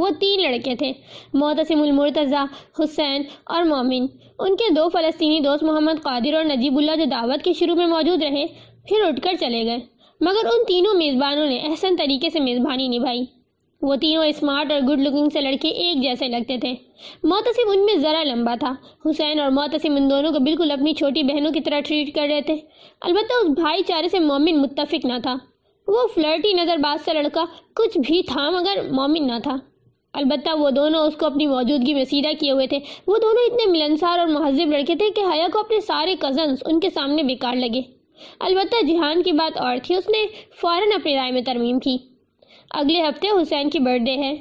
وہ تین لڑکے تھے، معتصم المرتضی، حسین اور مومن۔ ان کے دو فلسطینی دوست محمد قادر اور نجیب اللہ جو دعوت کے شروع میں موجود رہے، پھر اٹھ کر چلے گئے۔ مگر ان تینوں میزبانوں نے احسن طریقے سے میزبانی نبھائی۔ وہ تینوں اسمارٹ اور گڈ لکنگ سے لڑکے ایک جیسے لگتے تھے۔ معتصم ان میں ذرا لمبا تھا۔ حسین اور معتصم ان دونوں کو بالکل اپنی چھوٹی بہنوں کی طرح ٹریٹ کر رہے تھے۔ البتہ اس بھائی چارے سے مومن متفق نہ تھا۔ وہ فلرٹی نظر باز سے لڑکا کچھ بھی تھا مگر مومن نہ تھا۔ البتہ وہ دونوں اس کو اپنی موجودگی میں سیدھا کیے ہوئے تھے۔ وہ دونوں اتنے ملنسار اور مہذب لڑکے تھے کہ حیا کو اپنے سارے کزنز ان کے سامنے بیکار لگے۔ البتہ جہان کی بات اور تھی، اس نے فوراً اپنی رائے میں ترمیم کی۔ اگلے ہفتے حسین کی برتھ ڈے ہے۔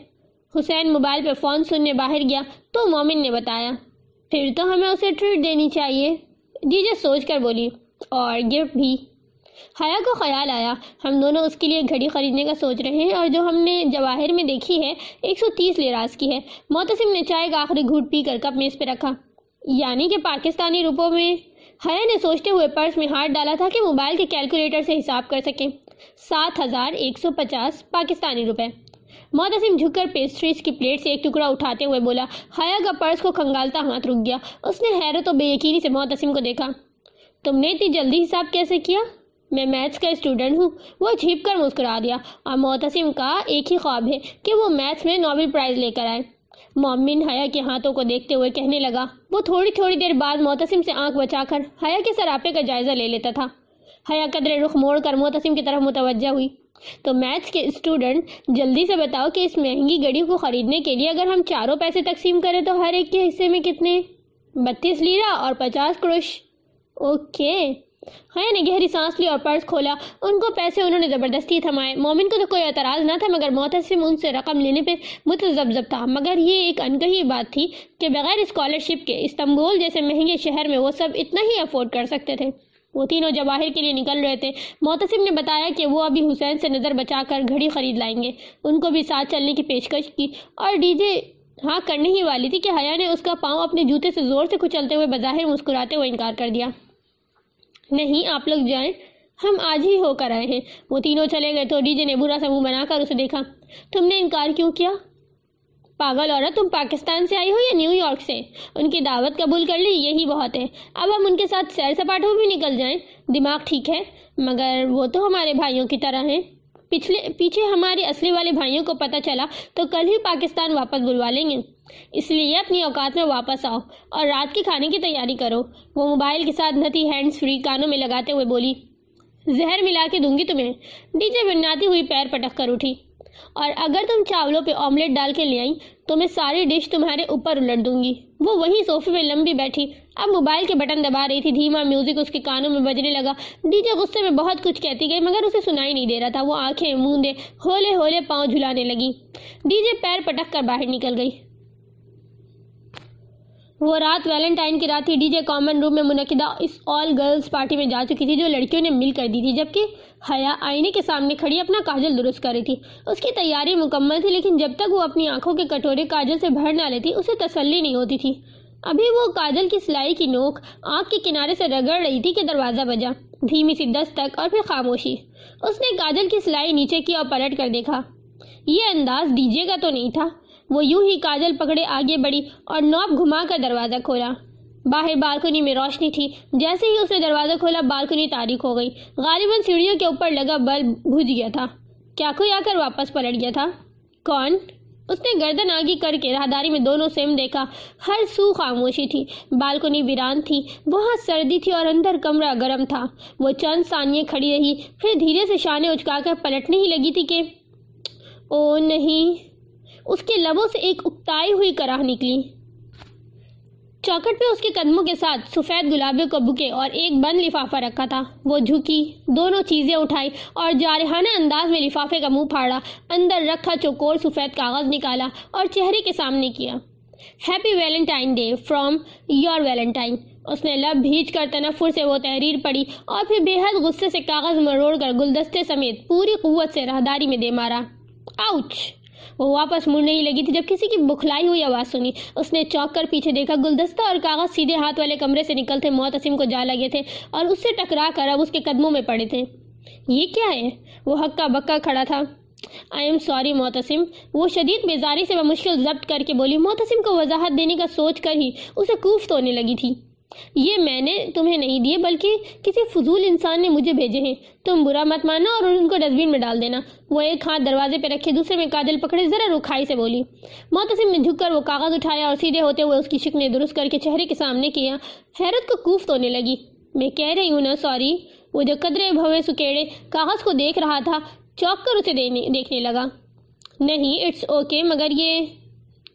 حسین موبائل پہ فون سننے باہر گیا تو مومن نے بتایا، پھر تو ہمیں اسے ٹریٹ دینی چاہیے۔ جی جی سوچ کر بولی۔ اور گفٹ بھی۔ حیا کو خیال آیا۔ ہم دونوں اس کے لیے گھڑی خریدنے کا سوچ رہے ہیں اور جو ہم نے جواہر میں دیکھی ہے، ایک سو تیس لیراز کی ہے۔ موتسم نے چائے کا آخری گھوٹ پی کر کپ میز پہ رکھا۔ یعنی کہ پاکستانی روپوں میں حیا نے سوچتے ہوئے پرس میں ہاتھ ڈالا تھا کہ موبائل کے کیلکولیٹر سے حساب کر سکیں۔ سات ہزار ایک سو پچاس پاکستانی روپے۔ موتسم جھک کر پیسٹریز کی پلیٹ سے ایک ٹکڑا اٹھاتے ہوئے بولا، حیا کا پرس کو کھنگالتا ہاتھ رک گیا۔ اس نے حیرت و بے یقینی سے موتسم کو دیکھا۔ تم نے اتنی جلدی حساب کیسے کیا؟ میں میتھس کا اسٹوڈنٹ ہوں، وہ جھیپ کر مسکرا دیا۔ اور معتصم کا ایک ہی خواب ہے کہ وہ میتھس میں نوبل پرائز لے کر آئے۔ مومن حیا کے ہاتھوں کو دیکھتے ہوئے کہنے لگا، وہ تھوڑی تھوڑی دیر بعد معتصم سے آنکھ بچا کر حیا کے سراپے کا جائزہ لے لیتا تھا۔ حیا قدر رخ موڑ کر معتصم کی طرف متوجہ ہوئی۔ تو میتھس کے اسٹوڈنٹ جلدی سے بتاؤ کہ اس مہنگی گڑی کو خریدنے کے لیے اگر ہم چاروں پیسے تقسیم کریں تو ہر ایک کے حصے میں کتنے؟ بتیس لیرا اور پچاس کروش۔ اوکے۔ حیا نے گہری سانس لی اور پرس کھولا۔ ان کو پیسے انہوں نے زبردستی تھمائے۔ مومن کو تو کوئی اعتراض نہ تھا، مگر محتسم ان سے رقم لینے پہ متزبزب تھا۔ مگر یہ ایک انکہی بات تھی کہ بغیر اسکالرشپ کے استنبول جیسے مہنگے شہر میں وہ سب اتنا ہی افورڈ کر سکتے تھے۔ وہ تینوں جواہر کے لیے نکل رہے تھے۔ محتسم نے بتایا کہ وہ ابھی حسین سے نظر بچا کر گھڑی خرید لائیں گے۔ ان کو بھی ساتھ چلنے کی پیشکش کی۔ اور ڈی جے ہاں کرنے ہی والی تھی کہ حیا نے اس کا پاؤں اپنے جوتے سے زور سے کچلتے ہوئے بظاہر مسکراتے ہوئے انکار کر دیا۔ نہیں، آپ لوگ جائیں۔ ہم آج ہی ہو کر آئے ہیں۔ وہ تینوں چلے گئے تو ڈی جے نے برا سا منہ بنا کر اسے دیکھا۔ تم نے انکار کیوں کیا؟ پاگل عورت، تم پاکستان سے آئی ہو یا نیو یارک سے؟ ان کی دعوت قبول کر لی، یہی بہت ہے۔ اب ہم ان کے ساتھ سیر سپاٹوں بھی نکل جائیں۔ دماغ ٹھیک ہے، مگر وہ تو ہمارے بھائیوں کی طرح ہیں۔ پچھلے، پیچھے ہمارے اصلی والے بھائیوں کو پتہ چلا تو کل ہی پاکستان واپس بلوا لیں گے۔ اس لیے اپنی اوقات میں واپس آؤ اور رات کے کھانے کی تیاری کرو۔ وہ موبائل کے ساتھ نتی ہینڈز فری کانوں میں لگاتے ہوئے بولی، زہر ملا کے دوں گی تمہیں۔ ڈی جے بناتی ہوئی پیر پٹک کر اٹھی۔ اور اگر تم چاولوں پہ آملیٹ ڈال کے لے آئیں، تو میں ساری ڈش تمہارے اوپر الٹ دوں گی۔ وہ وہی صوفے میں لمبی بیٹھی۔ اب موبائل کے بٹن دبا رہی تھی۔ دھیما میوزک اس کے کانوں میں بجنے لگا۔ ڈی جے غصے میں بہت کچھ کہتی گئی، مگر اسے سنائی نہیں دے رہا تھا۔ وہ آنکھیں موندے، ہولے ہولے پاؤں جھلانے لگی۔ ڈی جے پیر پٹک کر باہر نکل گئی۔ وہ رات ویلنٹائن کی رات ہی ڈی جے کامن روم میں منعقدہ اس آل گرلز پارٹی میں جا چکی تھی، جو لڑکیوں نے مل کر دی تھی، جبکہ حیا آئینے کے سامنے کھڑی اپنا کاجل درست کر رہی تھی۔ اس کی تیاری مکمل تھی، لیکن جب تک وہ اپنی آنکھوں کے کٹورے کاجل سے بھر نہ لیتی، اسے تسلی نہیں ہوتی تھی۔ ابھی وہ کاجل کی سلائی کی نوک آنکھ کے کنارے سے رگڑ رہی تھی کہ دروازہ بجا، دھیمی سی دستک اور پھر خاموشی۔ اس نے کاجل کی سلائی نیچے کی اور پلٹ کر دیکھا۔ یہ انداز ڈی جے کا تو نہیں تھا۔ وہ یوں ہی کاجل پکڑے آگے بڑھی اور نوب گھما کر دروازہ کھولا۔ باہر بالکنی میں روشنی تھی، جیسے ہی اس نے دروازہ کھولا بالکنی تاریخ ہو گئی۔ غالباً سیڑھیوں کے اوپر لگا بلب بھج گیا تھا۔ کیا کوئی آ کر واپس پلٹ گیا تھا؟ کون؟ اس نے گردن آگی کر کے راہداری میں دونوں سیم دیکھا۔ ہر سو خاموشی تھی۔ بالکنی ویران تھی، بہت سردی تھی اور اندر کمرہ گرم تھا۔ وہ چند ثانیے کھڑی رہی، پھر دھیرے سے شانے اچکا کر پلٹنے ہی لگی تھی کہ، او نہیں۔ اس کے لبوں سے ایک اکتائی ہوئی کراہ نکلی۔ چوکٹ پہ اس کے قدموں کے ساتھ سفید گلابے کو بکے اور ایک بند لفافہ رکھا تھا۔ وہ جھکی، دونوں چیزیں اٹھائی اور جارحانہ انداز میں لفافے کا منہ پھاڑا، اندر رکھا چوکور سفید کاغذ نکالا اور چہرے کے سامنے کیا۔ Happy Valentine day from your Valentine اس نے لب بھیج کر تنفر سے وہ تحریر پڑی اور پھر بے حد غصے سے کاغذ مروڑ کر گلدستے سمیت پوری قوت سے راہداری میں دے مارا۔ آؤچ وہ واپس مڑنے ہی لگی تھی جب کسی کی بکھلائی ہوئی آواز سنی۔ اس نے چوک کر پیچھے دیکھا گلدستہ اور کاغذ سیدھے ہاتھ والے کمرے سے نکلتے معتصم کو جا لگے تھے اور اس سے ٹکرا کر اب اس کے قدموں میں پڑے تھے۔ یہ کیا ہے؟ وہ ہکا بکا کھڑا تھا۔ I am sorry Muhtasim. وہ شدید بیزاری سے بمشکل ضبط کر کے بولی، محتسم کو وضاحت دینے کا سوچ کر ہی اسے کوفت ہونے لگی تھی۔ یہ میں نے تمہیں نہیں دیے، بلکہ کسی فضول انسان نے مجھے بھیجے ہیں۔ تم برا مت ماننا اور ان کو ڈسٹبن میں ڈال دینا۔ وہ ایک ہاتھ دروازے پہ رکھے، دوسرے میں کاجل پکڑے، ذرا رکھائی سے بولی۔ محتسم نے جھک کر وہ کاغذ اٹھایا اور سیدھے ہوتے ہوئے اس کی شکنے درست کر کے چہرے کے سامنے کیا۔ حیرت کو کوفت ہونے لگی۔ میں کہہ رہی ہوں نا، سوری۔ وہ جو قدرے بھوے سکیڑے کاغذ کو دیکھ رہا تھا، چوک کر اسے دیکھنے لگا۔ نہیں، اٹس اوکے مگر یہ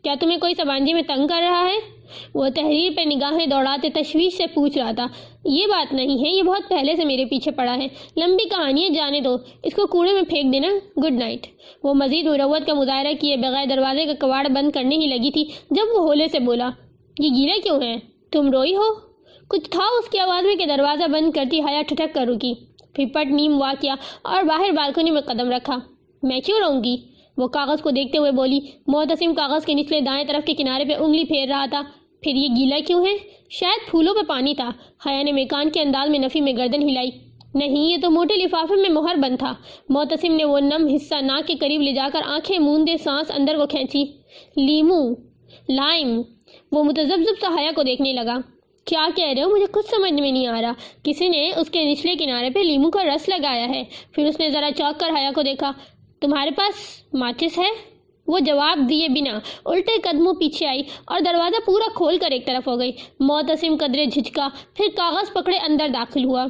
کیا تمہیں کوئی سبانجی میں تنگ کر رہا ہے؟ وہ تحریر پہ نگاہیں دوڑاتے تشویش سے پوچھ رہا تھا، یہ بات نہیں ہے، یہ بہت پہلے سے میرے پیچھے پڑا ہے۔ لمبی کہانی ہے جانے دو، اس کو کوڑے میں پھینک دینا۔ گڈ نائٹ وہ مزید مروت کا مظاہرہ کیے بغیر دروازے کا کواڑ بند کرنے ہی لگی تھی، جب وہ ہولے سے بولا، یہ گیلا کیوں ہے تم روئی ہو؟ کچھ تھا اس کی آواز میں کہ دروازہ بند کرتی حیا ٹھٹک کر رکی۔ پھر پٹ نیم وا کیا اور باہر بالکنی میں قدم رکھا۔ میں کیوں رہوں گی؟ وہ کاغذ کو دیکھتے ہوئے بولی محتسم کاغذ کے نچلے دائیں طرف کے کنارے پہ انگلی پھیر رہا تھا۔ پھر یہ گیلا کیوں ہے؟ شاید پھولوں پہ پانی تھا۔ حیا نے میکان کے انداز میں نفی میں گردن ہلائی۔ نہیں، یہ تو موٹے لفافے میں مہر بند تھا۔ محتسم نے وہ نم حصہ ناک کے قریب لے جا کر آنکھیں موندے سانس اندر کو کھینچی۔ لیمو، لائم۔ وہ متزبزب سا حیا کو دیکھنے لگا۔ کیا کہہ رہے ہو؟ مجھے کچھ سمجھ میں نہیں آ رہا۔ کسی نے اس کے نچلے کنارے پہ لیمو کا رس لگایا ہے۔ پھر اس نے ذرا چوک کر حیا کو دیکھا۔ تمہارے پاس ماچس ہے؟ وہ جواب دیے بنا۔ الٹے قدموں پیچھے آئی اور دروازہ پورا کھول کر ایک طرف ہو گئی۔ موتسم قدرے جھجکا، پھر کاغذ پکڑے اندر داخل ہوا۔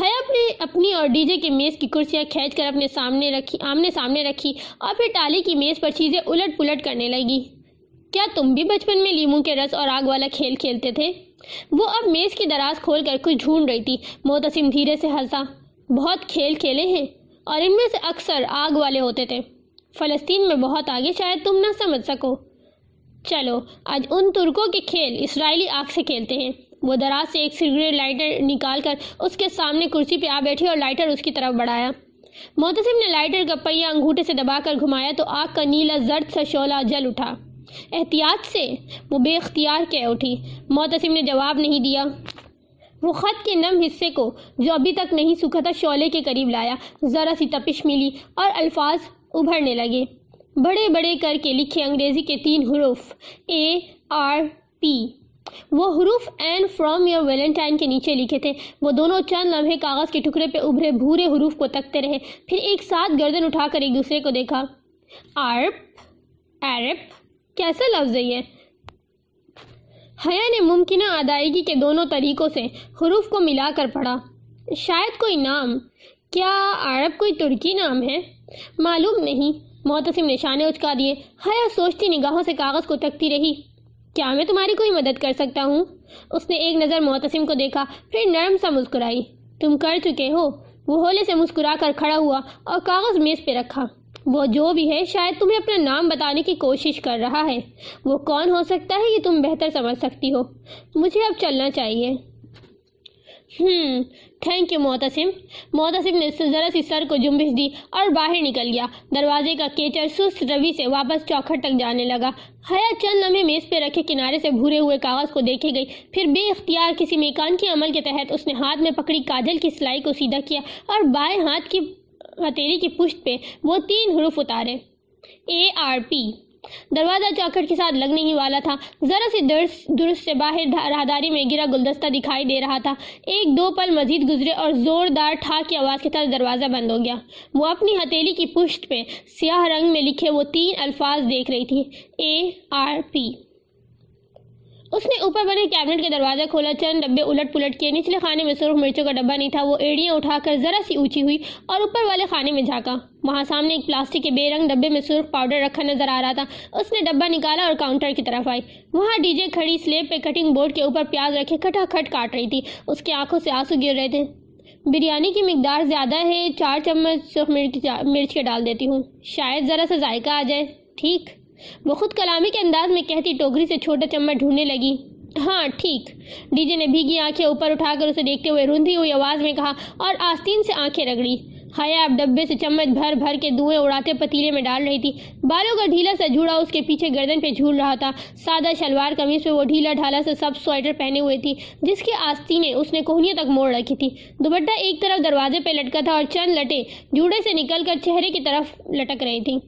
حیا اپنے اپنی اور ڈی جے کی میز کی کرسیاں کھینچ کر اپنے سامنے رکھی آمنے سامنے رکھی اور پھر ٹالی کی میز پر چیزیں الٹ پلٹ کرنے لگی۔ کیا تم بھی بچپن میں لیمو کے رس اور آگ والا کھیل کھیلتے تھے؟ وہ اب میز کی دراز کھول کر کچھ ڈھونڈ رہی تھی۔ موتسم دھیرے سے ہنسا۔ بہت کھیل کھیلے ہیں اور ان میں سے اکثر آگ والے ہوتے تھے۔ فلسطین میں بہت آگے شاید تم نہ سمجھ سکو۔ چلو، آج ان ترکوں کے کھیل اسرائیلی آگ سے کھیلتے ہیں۔ وہ دراز سے ایک سگریٹ لائٹر نکال کر اس کے سامنے کرسی پہ آ بیٹھی اور لائٹر اس کی طرف بڑھایا۔ محتسم نے لائٹر کا پہیا انگوٹھے سے دبا کر گھمایا تو آگ کا نیلا زرد سا شعلہ جل اٹھا۔ احتیاط سے وہ بے اختیار کہہ اٹھی۔ محتسم نے جواب نہیں دیا۔ وہ خط کے نم حصے کو جو ابھی تک نہیں سکھا تھا شعلے کے قریب لایا۔ ذرا سی تپش ملی اور الفاظ ابھرنے لگے۔ بڑے بڑے کر کے لکھے انگریزی کے تین حروف اے آر پی وہ حروف این فرام یور ویلنٹائن کے نیچے لکھے تھے۔ وہ دونوں چند لمحے کاغذ کے ٹکڑے پہ ابھرے بھورے حروف کو تکتے رہے۔ پھر ایک ساتھ گردن اٹھا کر ایک دوسرے کو دیکھا۔ آرپ ایرپ کیسا لفظ ہے یہ؟ حیا نے ممکنہ ادائیگی کے دونوں طریقوں سے حروف کو ملا کر پڑھا۔ شاید کوئی نام۔ کیا عرب کوئی ترکی نام ہے؟ معلوم نہیں۔ محتسم نشانے اچکا دیے۔ حیا سوچتی نگاہوں سے کاغذ کو تکتی رہی۔ کیا میں تمہاری کوئی مدد کر سکتا ہوں؟ اس نے ایک نظر محتسم کو دیکھا، پھر نرم سا مسکرائی۔ تم کر چکے ہو۔ وہ ہولے سے مسکرا کر کھڑا ہوا اور کاغذ میز پہ رکھا۔ وہ جو بھی ہے، شاید تمہیں اپنا نام بتانے کی کوشش کر رہا ہے۔ وہ کون ہو سکتا ہے یہ تم بہتر سمجھ سکتی ہو۔ مجھے اب چلنا چاہیے۔ ہم تھینک یو محتسم محتسم نے ذرا سی سر کو جنبش دی اور باہر نکل گیا۔ دروازے کا کیچر سست روی سے واپس چوکھٹ تک جانے لگا۔ حیا چند لمحے میز پہ رکھے کنارے سے بھورے ہوئے کاغذ کو دیکھے گئی پھر بے اختیار کسی میکان کے عمل کے تحت اس نے ہاتھ میں پکڑی کاجل کی سلائی کو سیدھا کیا اور بائیں ہاتھ کی ہتھیلی کی پشت پہ وہ تین حروف اتارے۔ اے آر پی دروازہ چوکھٹ کے ساتھ لگنے ہی والا تھا۔ ذرا سی درست سے باہر راہداری میں گرا گلدستہ دکھائی دے رہا تھا۔ ایک دو پل مزید گزرے اور زوردار ٹھاک کی آواز کے ساتھ دروازہ بند ہو گیا۔ وہ اپنی ہتھیلی کی پشت پہ سیاہ رنگ میں لکھے وہ تین الفاظ دیکھ رہی تھی۔ اے آر پی اس نے اوپر بنے کیبنٹ کے دروازہ کھولا، چند ڈبے الٹ پلٹ کیے۔ نچلے خانے میں سرخ مرچوں کا ڈبا نہیں تھا، وہ ایڑیاں اٹھا کر ذرا سی اونچی ہوئی اور اوپر والے خانے میں جھانکا۔ وہاں سامنے ایک پلاسٹک کے بے رنگ ڈبے میں سرخ پاؤڈر رکھا نظر آ رہا تھا۔ اس نے ڈبا نکالا اور کاؤنٹر کی طرف آئی۔ وہاں ڈی جے کھڑی سلیب پہ کٹنگ بورڈ کے اوپر پیاز رکھے کھٹا کھٹ کاٹ رہی تھی۔ اس کی آنکھوں سے آنسو گر رہے تھے۔ بریانی کی مقدار زیادہ ہے، چار چمچ سرخ مرچ کے ڈال دیتی ہوں۔ شاید ذرا سا ذائقہ آ جائے۔ ٹھیک۔ وہ خود کلامی کے انداز میں کہتی ٹوکری سے چھوٹا چمچ ڈھونڈنے لگی۔ ہاں ٹھیک۔ ڈی جے نے بھیگی آنکھیں اوپر اٹھا کر اسے دیکھتے ہوئے روندھی ہوئی آواز میں کہا، اور آستین سے آنکھیں رگڑی۔ حیا اب ڈبے سے چمچ بھر بھر کے دھوئیں اڑاتے پتیلے میں ڈال رہی تھی۔ بالوں کا ڈھیلا سا جھوڑا اس کے پیچھے گردن پہ جھول رہا تھا۔ سادہ شلوار قمیص پہ وہ ڈھیلا ڈھالا سا سب سویٹر پہنے ہوئے تھی، جس کی آستینیں اس نے کوہنیوں تک موڑ رکھی تھی۔ دوپٹہ ایک طرف دروازے پہ لٹکا تھا اور چند لٹے جوڑے سے نکل کر چہرے کی طرف لٹک رہی تھی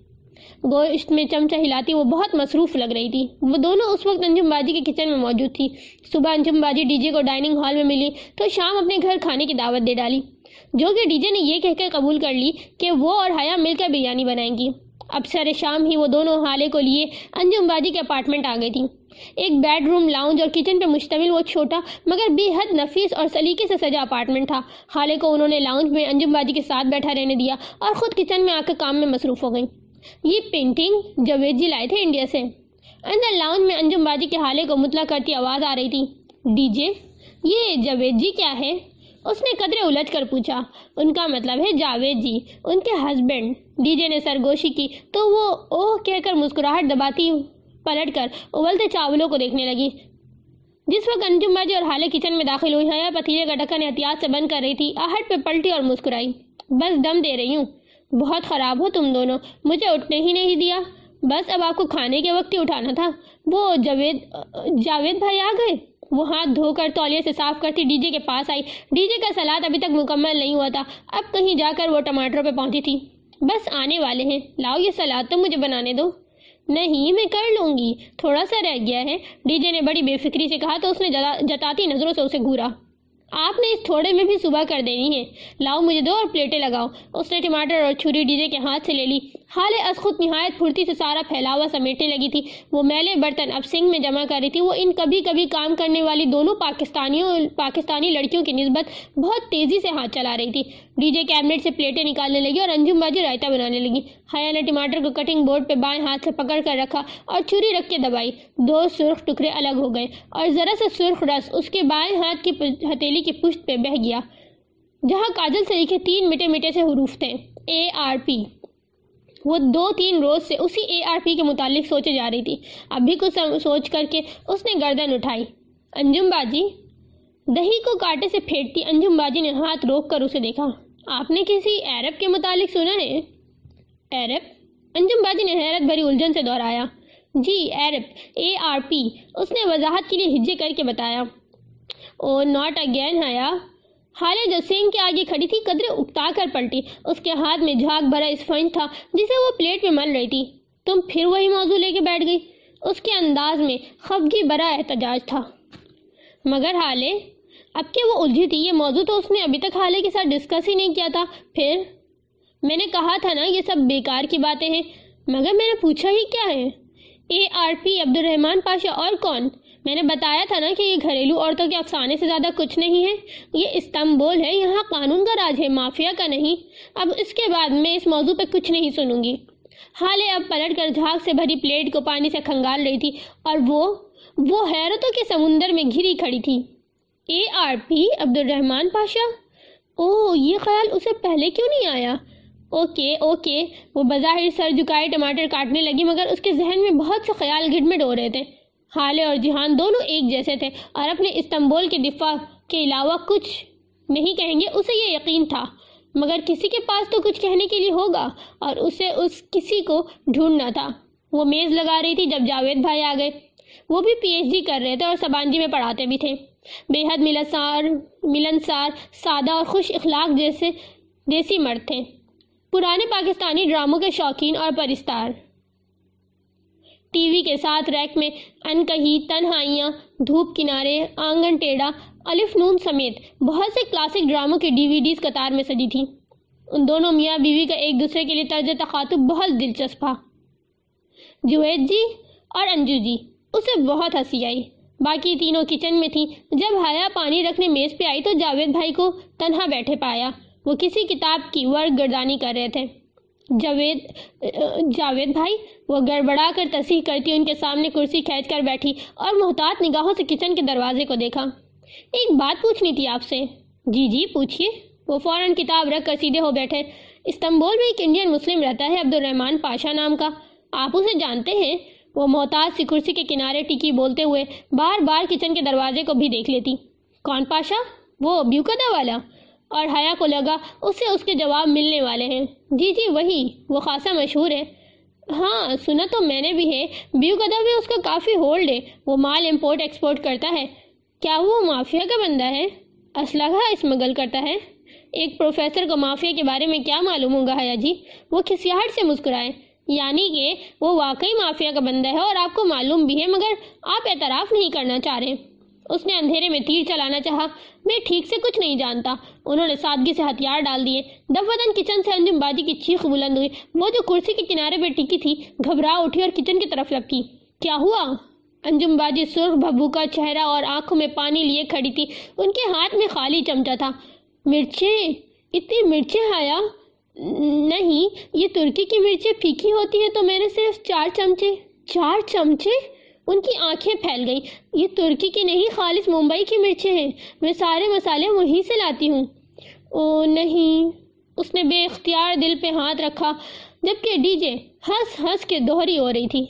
گوشت میں چمچہ ہلاتی، وہ بہت مصروف لگ رہی تھی۔ وہ دونوں اس وقت انجم باجی کے کچن میں موجود تھی۔ صبح انجم باجی ڈی جے کو ڈائننگ ہال میں ملی تو شام اپنے گھر کھانے کی دعوت دے ڈالی۔ جو کہ ڈی جے نے یہ کہہ کر قبول کر لی کہ وہ اور حیا مل کر بریانی بنائیں گی۔ اب سر شام ہی وہ دونوں حالے کو لیے انجم باجی کے اپارٹمنٹ آ گئی تھی ایک بیڈ روم، لاؤنج اور کچن پہ مشتمل، وہ چھوٹا مگر بے حد نفیس اور سلیقے سے سجا اپارٹمنٹ تھا۔ حالے کو انہوں نے لاؤنج میں انجم باجی کے ساتھ بیٹھا رہنے دیا اور خود کچن میں آ کر کام میں مصروف ہو گئی یہ پینٹنگ جوید جی لائے تھے انڈیا سے۔ اندر لاؤنج میں انجم باجی کے حالے کو مطلع کرتی آواز آ رہی تھی۔ ڈی جے، یہ جوید جی کیا ہے؟ اس نے قدرے الجھ کر پوچھا۔ ان کا مطلب ہے جاوید جی ان کے ہسبینڈ ڈی جے نے سرگوشی کی تو وہ اوہ کہہ کر مسکراہٹ دباتی پلٹ کر ابلتے چاولوں کو دیکھنے لگی۔ جس وقت انجم باجی اور حالے کچن میں داخل ہوئی، حیا پتیلے کا ڈکن احتیاط سے بند کر رہی تھی، آہٹ پہ پلٹی اور مسکرائی۔ بس دم دے رہی ہوں۔ بہت خراب ہو تم دونوں۔ مجھے اٹھنے ہی نہیں دیا۔ بس اب آپ کو کھانے کے وقت ہی اٹھانا تھا۔ وہ جاوید جاوید بھائی آ گئے؟ وہ ہاتھ دھو کر تولیے سے صاف کرتی ڈی جے کے پاس آئی۔ ڈی جے کا سلاد ابھی تک مکمل نہیں ہوا تھا۔ اب کہیں جا کر وہ ٹماٹروں پہ پہنچی تھی۔ بس آنے والے ہیں۔ لاؤ یہ سلاد تو مجھے بنانے دو۔ نہیں، میں کر لوں گی۔ تھوڑا سا رہ گیا ہے۔ ڈی جے نے بڑی بے فکری سے کہا تو اس نے جتاتی نظروں سے اسے گھورا۔ آپ نے اس تھوڑے میں بھی صبح کر دینی ہے۔ لاؤ مجھے دو اور پلیٹیں لگاؤ۔ اس نے ٹماٹر اور چھری ڈیجے کے ہاتھ سے لے لی۔ حال از خود نہایت پھرتی سے سارا پھیلاوا سمیٹنے لگی تھی۔ وہ میلے برتن اب سنگھ میں جمع کر رہی تھی۔ وہ ان کبھی کبھی کام کرنے والی دونوں پاکستانیوں پاکستانی لڑکیوں کی نسبت بہت تیزی سے ہاتھ چلا رہی تھی۔ ڈی جے کیبنٹ سے پلیٹیں نکالنے لگی اور انجم بازی رائتا بنانے لگی۔ حیا نے ٹماٹر کو کٹنگ بورڈ پہ بائیں ہاتھ سے پکڑ کر رکھا اور چھری رکھ کے دبائی۔ دو سرخ ٹکڑے الگ ہو گئے اور ذرا سے سرخ رس اس کے بائیں ہاتھ کی ہتھیلی کی پشت پہ بہ گیا، جہاں کاجل سے لکھے تین میٹے میٹے سے حروف تھے۔ A R P. وہ دو تین روز سے اسی اے آر پی کے متعلق سوچے جا رہی تھی۔ اب بھی کچھ سوچ کر کے اس نے گردن اٹھائی۔ انجم باجی دہی کو کاٹے سے پھیٹتی انجم باجی نے ہاتھ روک کر اسے دیکھا۔ آپ نے کسی عرب کے متعلق سنا ہے؟ عرب؟ انجم باجی نے حیرت بھری الجھن سے دہرایا۔ جی عرب، اے آر پی۔ اس نے وضاحت کے لیے ہجے کر کے بتایا۔ او، ناٹ اگین، حیا۔ حالے جو سنگھ کے آگے کھڑی تھی، قدرے اکتا کر پلٹی۔ اس کے ہاتھ میں جھاگ بھرا اسفنج تھا، جسے وہ پلیٹ میں مل رہی تھی۔ تم پھر وہی موضوع لے کے بیٹھ گئی۔ اس کے انداز میں خفگی بھرا احتجاج تھا۔ مگر حالے، اب کہ وہ الجھی تھی؟ یہ موضوع تو اس نے ابھی تک حالے کے ساتھ ڈسکس ہی نہیں کیا تھا۔ پھر میں نے کہا تھا نا، یہ سب بیکار کی باتیں ہیں۔ مگر میں نے پوچھا ہی کیا ہے؟ اے آر پی عبد الرحمان پاشا، اور کون؟ میں نے بتایا تھا نا کہ یہ گھریلو عورتوں کے افسانے سے زیادہ کچھ نہیں ہے۔ یہ استنبول ہے، یہاں قانون کا راج ہے، مافیا کا نہیں۔ اب اس کے بعد میں اس موضوع پہ کچھ نہیں سنوں گی۔ حالے اب پلٹ کر جھاگ سے بھری پلیٹ کو پانی سے کھنگال رہی تھی اور وہ وہ حیرتوں کے سمندر میں گھری کھڑی تھی۔ اے آر پی عبد الرحمان پاشا، اوہ، یہ خیال اسے پہلے کیوں نہیں آیا؟ اوکے اوکے، وہ بظاہر سر جھکائے ٹماٹر کاٹنے لگی، مگر اس کے ذہن میں بہت سے خیال گھٹمٹ ہو رہے تھے۔ حالے اور جہان دونوں ایک جیسے تھے اور اپنے استنبول کے دفاع کے علاوہ کچھ نہیں کہیں گے، اسے یہ یقین تھا۔ مگر کسی کے پاس تو کچھ کہنے کے لیے ہوگا اور اسے اس کسی کو ڈھونڈنا تھا۔ وہ میز لگا رہی تھی جب جاوید بھائی آ گئے۔ وہ بھی پی ایچ ڈی کر رہے تھے اور سبانجی میں پڑھاتے بھی تھے۔ بے حد ملنسار ملنسار سادہ اور خوش اخلاق جیسے دیسی مرد تھے۔ پرانے پاکستانی ڈراموں کے شوقین اور پرستار۔ ٹی وی کے ساتھ ریک میں ان کہی تنہائیاں، دھوپ کنارے، آنگن ٹیڑا الف نون سمیت بہت سے کلاسک ڈراموں کی ڈی وی ڈیز قطار میں سجی تھی ان دونوں میاں بیوی کا ایک دوسرے کے لیے طرز تخاتب بہت دلچسپ تھا۔ جوید جی اور انجو جی۔ اسے بہت ہنسی آئی۔ باقی تینوں کچن میں تھیں۔ جب حیا پانی رکھنے میز پہ آئی تو جاوید بھائی کو تنہا بیٹھے پایا۔ وہ کسی کتاب کی ورگ گردانی کر رہے تھے۔ جاوید جاوید بھائی، وہ گڑبڑا کر تصحیح کرتی ان کے سامنے کرسی کھینچ کر بیٹھی اور محتاط نگاہوں سے کچن کے دروازے کو دیکھا۔ ایک بات پوچھنی تھی آپ سے۔ جی جی پوچھئے۔ وہ فوراً کتاب رکھ کر سیدھے ہو بیٹھے۔ استنبول میں ایک انڈین مسلم رہتا ہے عبد الرحمان پاشا نام کا۔ آپ اسے جانتے ہیں؟ وہ محتاط سی کرسی کے کنارے ٹکی بولتے ہوئے بار بار کچن کے دروازے کو بھی دیکھ لیتی۔ کون پاشا؟ وہ بیوکدا والا۔ اور حیا کو لگا اس سے اس کے جواب ملنے والے ہیں۔ جی جی وہی۔ وہ خاصا مشہور ہے۔ ہاں سنا تو میں نے بھی ہے۔ بیو قدم میں اس کا کافی ہولڈ ہے۔ وہ مال امپورٹ ایکسپورٹ کرتا ہے۔ کیا وہ مافیا کا بندہ ہے؟ اسلحہ اسمگل کرتا ہے۔ ایک پروفیسر کو مافیا کے بارے میں کیا معلوم ہوگا حیا جی؟ وہ کھسیاہٹ سے مسکرائے۔ یعنی کہ وہ واقعی مافیا کا بندہ ہے اور آپ کو معلوم بھی ہے، مگر آپ اعتراف نہیں کرنا چاہ رہے۔ اس نے اندھیرے میں تیر چلانا چاہا۔ میں ٹھیک سے کچھ نہیں جانتا۔ انہوں نے سادگی سے ہتھیار ڈال دیے۔ دفتن کچن سے انجم بازی کی چیخ بلند ہوئی۔ وہ جو کرسی کے کنارے پہ ٹکی تھی، گھبرا اٹھی اور کچن کی طرف لپکی۔ کیا ہوا؟ انجم بازی سرخ بھبو کا چہرہ اور آنکھوں میں پانی لیے کھڑی تھی۔ ان کے ہاتھ میں خالی چمچا تھا۔ مرچیں؟ اتنی مرچیں آیا؟ نہیں، یہ ترکی کی مرچیں پھیکی ہوتی ہیں تو میں نے صرف چار چمچے چار چمچے؟ ان کی آنکھیں پھیل گئی یہ ترکی کی نہیں، خالص ممبئی کی مرچیں ہیں۔ میں سارے مسالے وہیں سے لاتی ہوں۔ او نہیں، اس نے بے اختیار دل پہ ہاتھ رکھا جبکہ ڈی جے ہنس ہنس کے دوہری ہو رہی تھی۔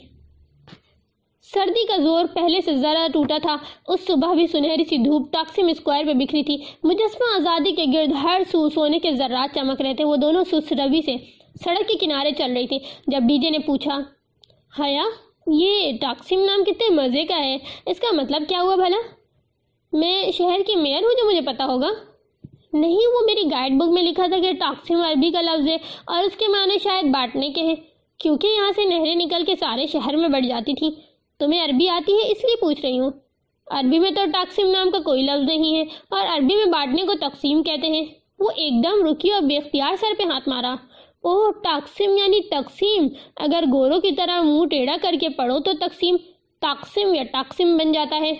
سردی کا زور پہلے سے ذرا ٹوٹا تھا۔ اس صبح بھی سنہری سی دھوپ تقسیم اسکوائر پہ بکھری تھی۔ مجسمہ آزادی کے گرد ہر سو سونے کے ذرات چمک رہے تھے۔ وہ دونوں سست روی سے سڑک کے کنارے چل رہی تھی۔ جب ڈی جے نے پوچھا ہیا یہ ٹاکسیم نام کتنے مزے کا ہے۔ اس کا مطلب کیا ہوا بھلا؟ میں شہر کی میئر ہوں جو مجھے پتا ہوگا۔ نہیں، وہ میری گائیڈ بک میں لکھا تھا کہ ٹاکسیم عربی کا لفظ ہے اور اس کے معنی شاید بانٹنے کے ہیں۔ کیونکہ یہاں سے نہریں نکل کے سارے شہر میں بڑھ جاتی تھی تمہیں عربی آتی ہے اس لیے پوچھ رہی ہوں۔ عربی میں تو ٹاکسیم نام کا کوئی لفظ نہیں ہے اور عربی میں بانٹنے کو تقسیم کہتے ہیں۔ وہ ایک دم رکی اور بے اختیار سر پہ ہاتھ مارا۔ اوہ تقسیم یعنی تقسیم۔ اگر گوروں کی طرح منہ ٹیڑھا کر کے پڑھو تو تقسیم تقسیم یا تقسیم بن جاتا ہے۔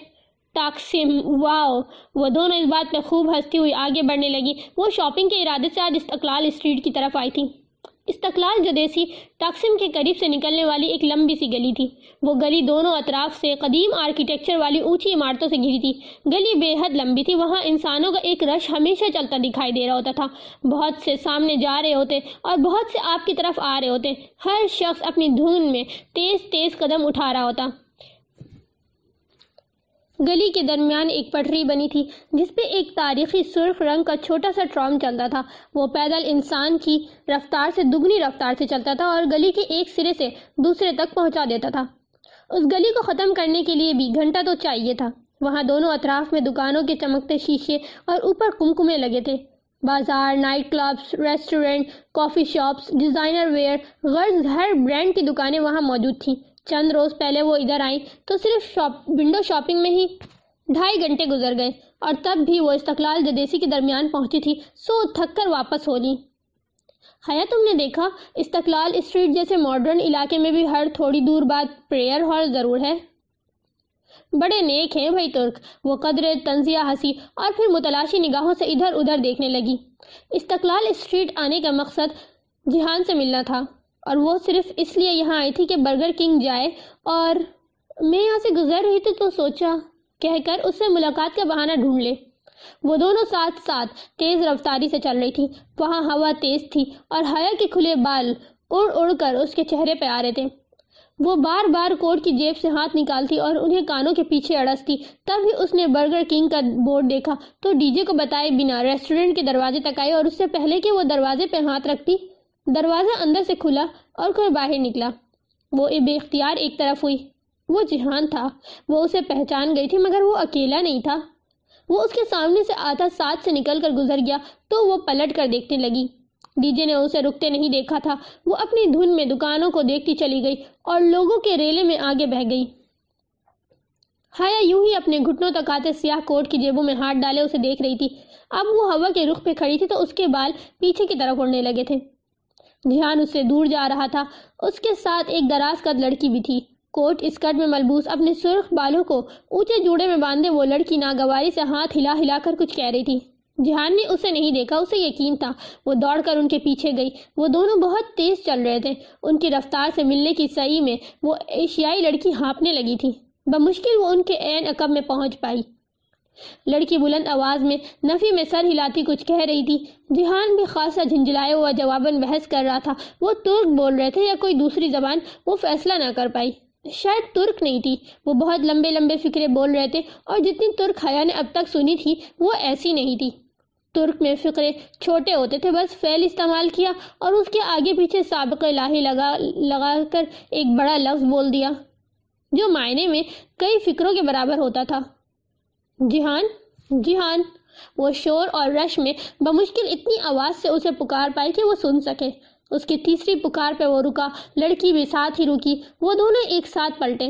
تقسیم واو وہ دونوں اس بات پہ خوب ہنستی ہوئی آگے بڑھنے لگی۔ وہ شاپنگ کے ارادے سے آج استقلال اسٹریٹ کی طرف آئی تھی استقلال جدیسی تقسیم کے قریب سے نکلنے والی ایک لمبی سی گلی تھی۔ وہ گلی دونوں اطراف سے قدیم آرکیٹیکچر والی اونچی عمارتوں سے گھری تھی۔ گلی بے حد لمبی تھی۔ وہاں انسانوں کا ایک رش ہمیشہ چلتا دکھائی دے رہا ہوتا تھا۔ بہت سے سامنے جا رہے ہوتے اور بہت سے آپ کی طرف آ رہے ہوتے۔ ہر شخص اپنی دھن میں تیز تیز قدم اٹھا رہا ہوتا۔ گلی کے درمیان ایک پٹری بنی تھی، جس پہ ایک تاریخی سرخ رنگ کا چھوٹا سا ٹرام چلتا تھا۔ وہ پیدل انسان کی رفتار سے دگنی رفتار سے چلتا تھا اور گلی کے ایک سرے سے دوسرے تک پہنچا دیتا تھا۔ اس گلی کو ختم کرنے کے لیے بھی گھنٹہ تو چاہیے تھا۔ وہاں دونوں اطراف میں دکانوں کے چمکتے شیشے اور اوپر کمکمے لگے تھے۔ بازار night clubs restaurant coffee shops designer wear غرض ہر برانڈ کی دکانیں وہاں موجود تھیں۔ چند روز پہلے وہ ادھر آئیں تو صرف شاپ ونڈو شاپنگ میں ہی ڈھائی گھنٹے گزر گئے اور تب بھی وہ استقلال جدیسی کے درمیان پہنچی تھی، سو تھک کر واپس ہو لی حیا، تم نے دیکھا؟ استقلال اسٹریٹ جیسے ماڈرن علاقے میں بھی ہر تھوڑی دور بعد پریئر ہال ضرور ہے۔ بڑے نیک ہیں بھائی ترک۔ وہ قدر تنزیہ، ہنسی اور پھر متلاشی نگاہوں سے ادھر ادھر دیکھنے لگی۔ استقلال اسٹریٹ آنے کا مقصد جہان سے ملنا تھا۔ اور وہ صرف اس لیے یہاں آئی تھی کہ برگر کنگ جائے اور میں یہاں سے گزر رہی تھی تو سوچا، کہہ کر اس سے ملاقات کا بہانہ ڈھونڈ لے۔ وہ دونوں ساتھ ساتھ تیز رفتاری سے چل رہی تھی۔ وہاں ہوا تیز تھی اور حیا کے کھلے بال اڑ اڑ کر اس کے چہرے پہ آ رہے تھے۔ وہ بار بار کوٹ کی جیب سے ہاتھ نکالتی اور انہیں کانوں کے پیچھے اڑستی۔ تب ہی اس نے برگر کنگ کا بورڈ دیکھا تو ڈی جے کو بتائے بنا ریسٹورنٹ کے دروازے تک آئی اور اس سے پہلے کہ وہ دروازے پہ ہاتھ رکھتی۔ دروازہ اندر سے کھلا اور کوئی باہر نکلا۔ وہ بے اختیار ایک طرف ہوئی۔ وہ جہان تھا۔ وہ اسے پہچان گئی تھی، مگر وہ اکیلا نہیں تھا۔ وہ اس کے سامنے سے آتا ساتھ سے نکل کر گزر گیا تو وہ پلٹ کر دیکھنے لگی۔ ڈی جے نے اسے رکتے نہیں دیکھا تھا۔ وہ اپنی دھن میں دکانوں کو دیکھتی چلی گئی اور لوگوں کے ریلے میں آگے بہ گئی۔ ہایا، یوں ہی اپنے گھٹنوں تک آتے سیاہ کوٹ کی جیبوں میں ہاتھ ڈالے اسے دیکھ رہی تھی۔ اب وہ ہوا کے رخ پہ کھڑی تھی تو اس کے بال پیچھے کی طرف اڑنے لگے تھے۔ دھیان اس سے دور جا رہا تھا۔ اس کے ساتھ ایک دراز قد لڑکی بھی تھی۔ کوٹ اسکرٹ میں ملبوس، اپنے سرخ بالوں کو اونچے جوڑے میں باندھے وہ لڑکی ناگواری سے ہاتھ ہلا ہلا کر کچھ کہہ رہی تھی۔ جہان نے اسے نہیں دیکھا، اسے یقین تھا۔ وہ دوڑ کر ان کے پیچھے گئی۔ وہ دونوں بہت تیز چل رہے تھے۔ ان کی رفتار سے ملنے کی صحیح میں وہ ایشیائی لڑکی ہانپنے لگی تھی۔ بمشکل وہ ان کے عین عقب میں پہنچ پائی۔ لڑکی بلند آواز میں، نفی میں سر ہلاتی کچھ کہہ رہی تھی۔ جہان بھی خاصا جھنجھلائے ہوا جواباً بحث کر رہا تھا۔ وہ ترک بول رہے تھے یا کوئی دوسری زبان؟ وہ فیصلہ نہ کر پائی۔ شاید ترک نہیں تھی۔ وہ بہت لمبے لمبے فکرے بول رہے تھے اور جتنی ترک حیا نے اب تک سنی تھی، وہ ایسی نہیں تھی۔ ترک میں فقرے چھوٹے ہوتے تھے، بس فعل استعمال کیا اور اس کے آگے پیچھے سابق الہی لگا لگا کر ایک بڑا لفظ بول دیا، جو معنی میں کئی فکروں کے برابر ہوتا تھا۔ جہان جہان۔ وہ شور اور رش میں بمشکل اتنی آواز سے اسے پکار پائی کہ وہ سن سکے۔ اس کی تیسری پکار پہ وہ رکا، لڑکی بھی ساتھ ہی رکی۔ وہ دونوں ایک ساتھ پلٹے۔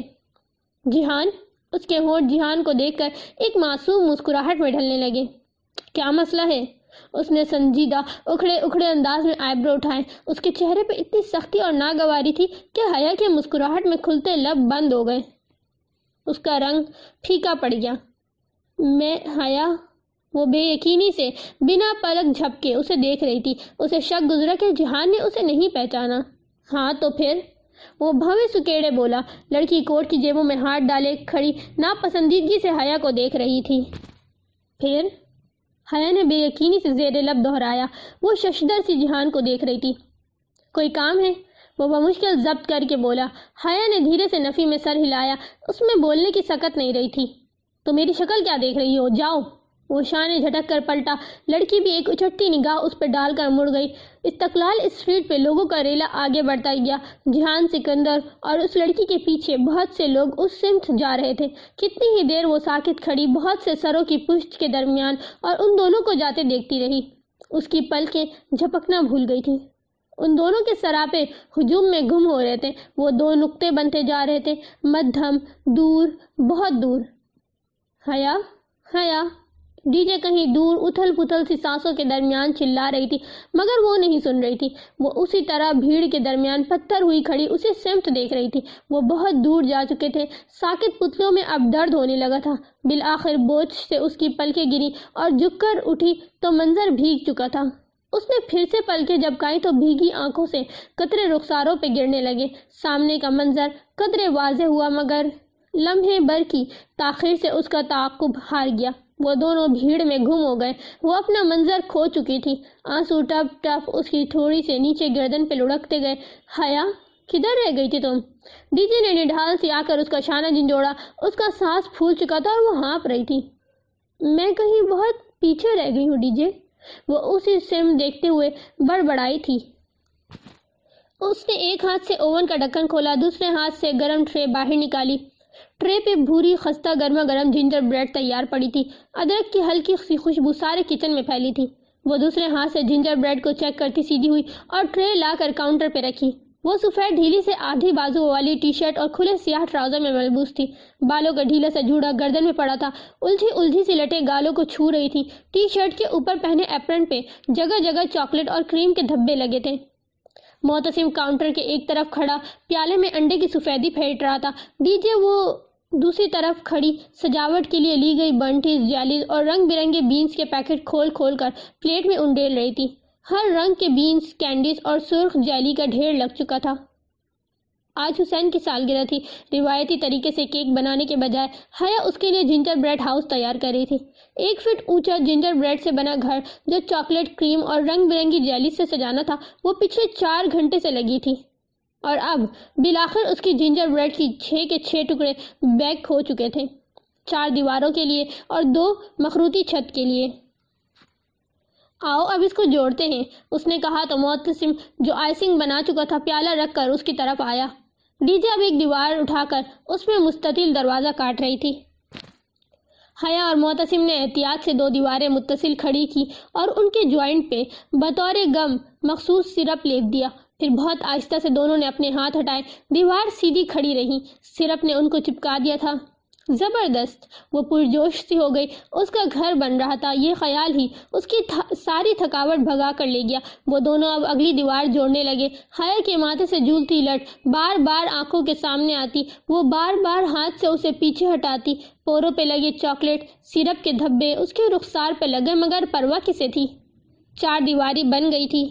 جہان، اس کے ہونٹ جہان کو دیکھ کر ایک معصوم مسکراہٹ میں ڈھلنے لگے۔ کیا مسئلہ ہے؟ اس نے سنجیدہ، اکھڑے اکھڑے انداز میں آئیبرو اٹھائے۔ اس کے چہرے پہ اتنی سختی اور ناگواری تھی کہ حیا کے مسکراہٹ میں کھلتے لب بند ہو گئے۔ اس کا رنگ پھیکا پڑ گیا۔ میں ہاں حیا وہ بے یقینی سے بنا پلک جھپکے اسے دیکھ رہی تھی۔ اسے شک گزرا کہ جہان نے اسے نہیں پہچانا۔ ہاں تو پھر؟ وہ بھوے سکیڑے بولا۔ لڑکی کوٹ کی جیبوں میں ہاتھ ڈالے کھڑی ناپسندیدگی سے حیا کو دیکھ رہی تھی۔ پھر؟ حیا نے بے یقینی سے زیر لب دہرایا۔ وہ ششدر سی جہان کو دیکھ رہی تھی۔ کوئی کام ہے؟ وہ بمشکل ضبط کر کے بولا۔ حیا نے دھیرے سے نفی میں سر ہلایا۔ اس میں بولنے کی سکت نہیں رہی تھی۔ تو میری شکل کیا دیکھ رہی ہو؟ جاؤ۔ وہ شانے جھٹک کر پلٹا۔ لڑکی بھی ایک اچھٹی نگاہ اس پہ ڈال کر مڑ گئی۔ استقلال اسٹریٹ پہ لوگوں کا ریلا آگے بڑھتا گیا۔ جہان، سکندر اور اس لڑکی کے پیچھے بہت سے لوگ اس سمت جا رہے تھے۔ کتنی ہی دیر وہ ساکت کھڑی، بہت سے سروں کی پشت کے درمیان اور ان دونوں کو جاتے دیکھتی رہی۔ اس کی پل کے جھپکنا بھول گئی تھی ان دونوں کے سراپے ہجوم میں گم ہو رہے تھے۔ وہ دو نقطے بنتے جا رہے تھے۔ مدھم، دور، بہت دور۔ حیا حیا ڈی جے کہیں دور اتھل پتھل سی سانسوں کے درمیان چلا رہی تھی، مگر وہ نہیں سن رہی تھی۔ وہ اسی طرح بھیڑ کے درمیان پتھر ہوئی کھڑی، اسے سمت دیکھ رہی تھی۔ وہ بہت دور جا چکے تھے۔ ساکت پتلوں میں اب درد ہونے لگا تھا۔ بالآخر بوجھ سے اس کی پلکیں گری اور جھک کر اٹھی تو منظر بھیگ چکا تھا۔ اس نے پھر سے پلکیں جب تو بھیگی آنکھوں سے۔ قطرے رخساروں پہ گرنے لگے۔ سامنے کا منظر قطرے واضح ہوا، مگر لمحے بر کی تاخیر سے اس کا تعاقب ہار گیا۔ وہ دونوں بھیڑ میں گھم ہو گئے۔ وہ اپنا منظر کھو چکی تھی۔ آنسو ٹپ ٹپ اس کی تھوڑی سے نیچے گردن پہ لڑکتے گئے۔ حیا، کدھر رہ گئی تھی تم؟ ڈی جے نے نڈھال سے آ کر اس کا شانہ جنجوڑا اس کا سانس پھول چکا تھا اور وہ ہانپ رہی تھی۔ میں کہیں بہت پیچھے رہ گئی ہوں، ڈی جے۔ وہ اسی سم دیکھتے ہوئے بڑبڑائی تھی۔ اس نے ایک ہاتھ سے اوون کا ڈکن کھولا، دوسرے ہاتھ سے گرم ٹرے باہر نکالی۔ ٹرے پہ بھوری، خستہ، گرما، گرم جنجر بریڈ تیار پڑی تھی۔ ادرک کی ہلکی سی خوشبو سارے کچن میں پھیلی تھی۔ وہ دوسرے ہاتھ سے جنجر بریڈ کو چیک کرتی سیدھی ہوئی اور ٹرے لا کر کاؤنٹر پہ رکھی۔ وہ سفید ڈھیلی سے آدھی بازو والی ٹی شرٹ اور کھلے سیاہ ٹراؤزر میں ملبوس تھی۔ بالوں کا ڈھیلا سا جھوڑا گردن میں پڑا تھا۔ الجھی الجھی سی لٹے گالوں کو چھو رہی تھی۔ ٹی شرٹ کے اوپر پہنے اپرن پہ جگہ جگہ چاکلیٹ اور کریم کے دھبے لگے تھے۔ محتسم کاؤنٹر کے ایک طرف کھڑا، پیالے میں انڈے کی سفیدی پھیٹ رہا تھا۔ ڈی جے وہ دوسری طرف کھڑی، سجاوٹ کے لیے لی گئی بنٹیز، جیلیز اور رنگ برنگے بینز کے پیکٹ کھول کھول کر پلیٹ میں انڈیل رہی تھی۔ ہر رنگ کے بینز، کینڈیز اور سرخ جیلی کا ڈھیر لگ چکا تھا۔ آج حسین کی سالگرہ تھی۔ روایتی طریقے سے کیک بنانے کے بجائے حیا اس کے لیے جنجر بریڈ ہاؤس تیار کر رہی تھی۔ ایک فٹ اونچا جنجر بریڈ سے بنا گھر جو چاکلیٹ کریم اور رنگ برنگی جیلی سے سجانا تھا، وہ پچھلے چار گھنٹے سے لگی تھی۔ اور اب بلاخر اس کی جنجر بریڈ کی چھ کے چھ ٹکڑے بیک ہو چکے تھے۔ چار دیواروں کے لیے اور دو مخروطی چھت کے لیے۔ آؤ اب اس کو جوڑتے ہیں۔ اس نے کہا تو محتسم جو آئسنگ بنا چکا تھا، پیالہ رکھ کر اس کی طرف آیا۔ ڈی جے اب ایک دیوار اٹھا کر اس میں مستطیل دروازہ کاٹ رہی تھی۔ حیا اور معتصم نے احتیاط سے دو دیواریں متصل کھڑی کی اور ان کے جوائنٹ پہ بطور گم مخصوص سرپ لیپ دیا۔ پھر بہت آہستہ سے دونوں نے اپنے ہاتھ ہٹائے۔ دیوار سیدھی کھڑی رہی۔ سرپ نے ان کو چپکا دیا تھا۔ زبردست۔ وہ پرجوش سی ہو گئی۔ اس کا گھر بن رہا تھا۔ یہ خیال ہی اس کی ساری تھکاوٹ بھگا کر لے گیا۔ وہ دونوں اب اگلی دیوار جوڑنے لگے۔ حیا کے ماتھے سے جھولتی لٹ۔ بار بار آنکھوں کے سامنے آتی۔ وہ بار بار ہاتھ سے اسے پیچھے ہٹاتی۔ پوروں پہ لگے چاکلیٹ، سیرپ کے دھبے، اس کے رخسار پہ لگے مگر پرواہ کسے تھی۔ چار دیواری بن گئی تھی۔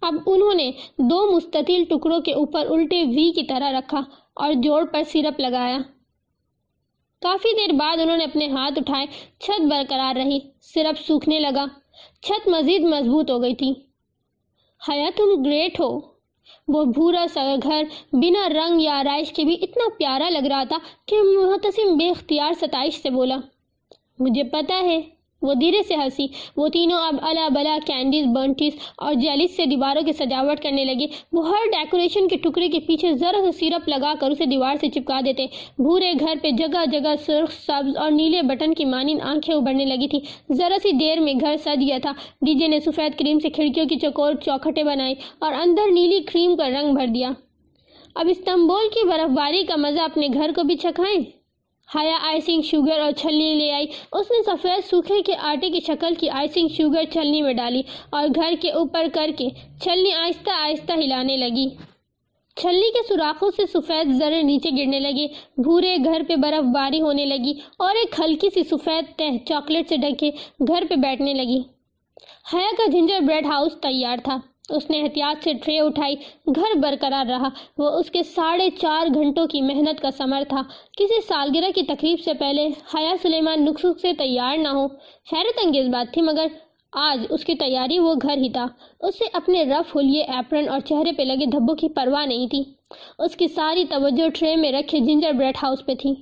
اب انہوں نے دو مستطیل ٹکڑوں کے اوپر الٹے وی کی طرح رکھا اور جوڑ پر سیرپ لگایا۔ کافی دیر بعد انہوں نے اپنے ہاتھ اٹھائے، چھت برقرار رہی صرف سوکھنے لگا، چھت مزید مضبوط ہو گئی تھی۔ حیا، تم گریٹ ہو۔ وہ بھورا سا گھر، بنا رنگ یا آرائش کے بھی اتنا پیارا لگ رہا تھا کہ محتسم بے اختیار ستائش سے بولا، مجھے پتا ہے وہ دھیرے سے ہنسی۔ وہ تینوں اب الا بلا کینڈیز برنٹیز اور جیلیس سے دیواروں کی سجاوٹ کرنے لگے۔ وہ ہر ڈیکوریشن کے ٹکڑے کے پیچھے ذرا سے سیرپ لگا کر اسے دیوار سے چپکا دیتے۔ بھورے گھر پہ جگہ جگہ سرخ سبز اور نیلے بٹن کی مانند آنکھیں ابھرنے لگی تھی ذرا سی دیر میں گھر سج گیا تھا۔ ڈی جے نے سفید کریم سے کھڑکیوں کی چکور چوکھٹے بنائی اور اندر نیلی کریم کا رنگ بھر دیا۔ اب استنبول کی برف باری کا مزہ اپنے گھر کو بھی چکھائیں ہایا آئسنگ شوگر اور چھلنی لے آئی۔ اس نے سفید سوکھے کے آٹے کی شکل کی آئسنگ شوگر چھلنی میں ڈالی اور گھر کے اوپر کر کے چھلنی آہستہ آہستہ ہلانے لگی۔ چھلنی کے سوراخوں سے سفید ذرے نیچے گرنے لگے۔ بھورے گھر پہ برف باری ہونے لگی اور ایک ہلکی سی سفید تہ چاکلیٹ سے ڈھکے گھر پہ بیٹھنے لگی۔ ہیا کا جنجر بریڈ ہاؤس تیار تھا۔ اس نے احتیاط سے ٹرے اٹھائی، گھر برقرار رہا۔ وہ اس کے ساڑھے چار گھنٹوں کی محنت کا سمر تھا۔ کسی سالگرہ کی تقریب سے پہلے حیا سلیمان نقص سے تیار نہ ہو۔ حیرت انگیز بات تھی، مگر آج اس کی تیاری وہ گھر ہی تھا۔ اسے اپنے رف ہولیے ایپرن اور چہرے پہ لگے دھبوں کی پرواہ نہیں تھی۔ اس کی ساری توجہ ٹرے میں رکھے جنجر بریڈ ہاؤس پہ تھی۔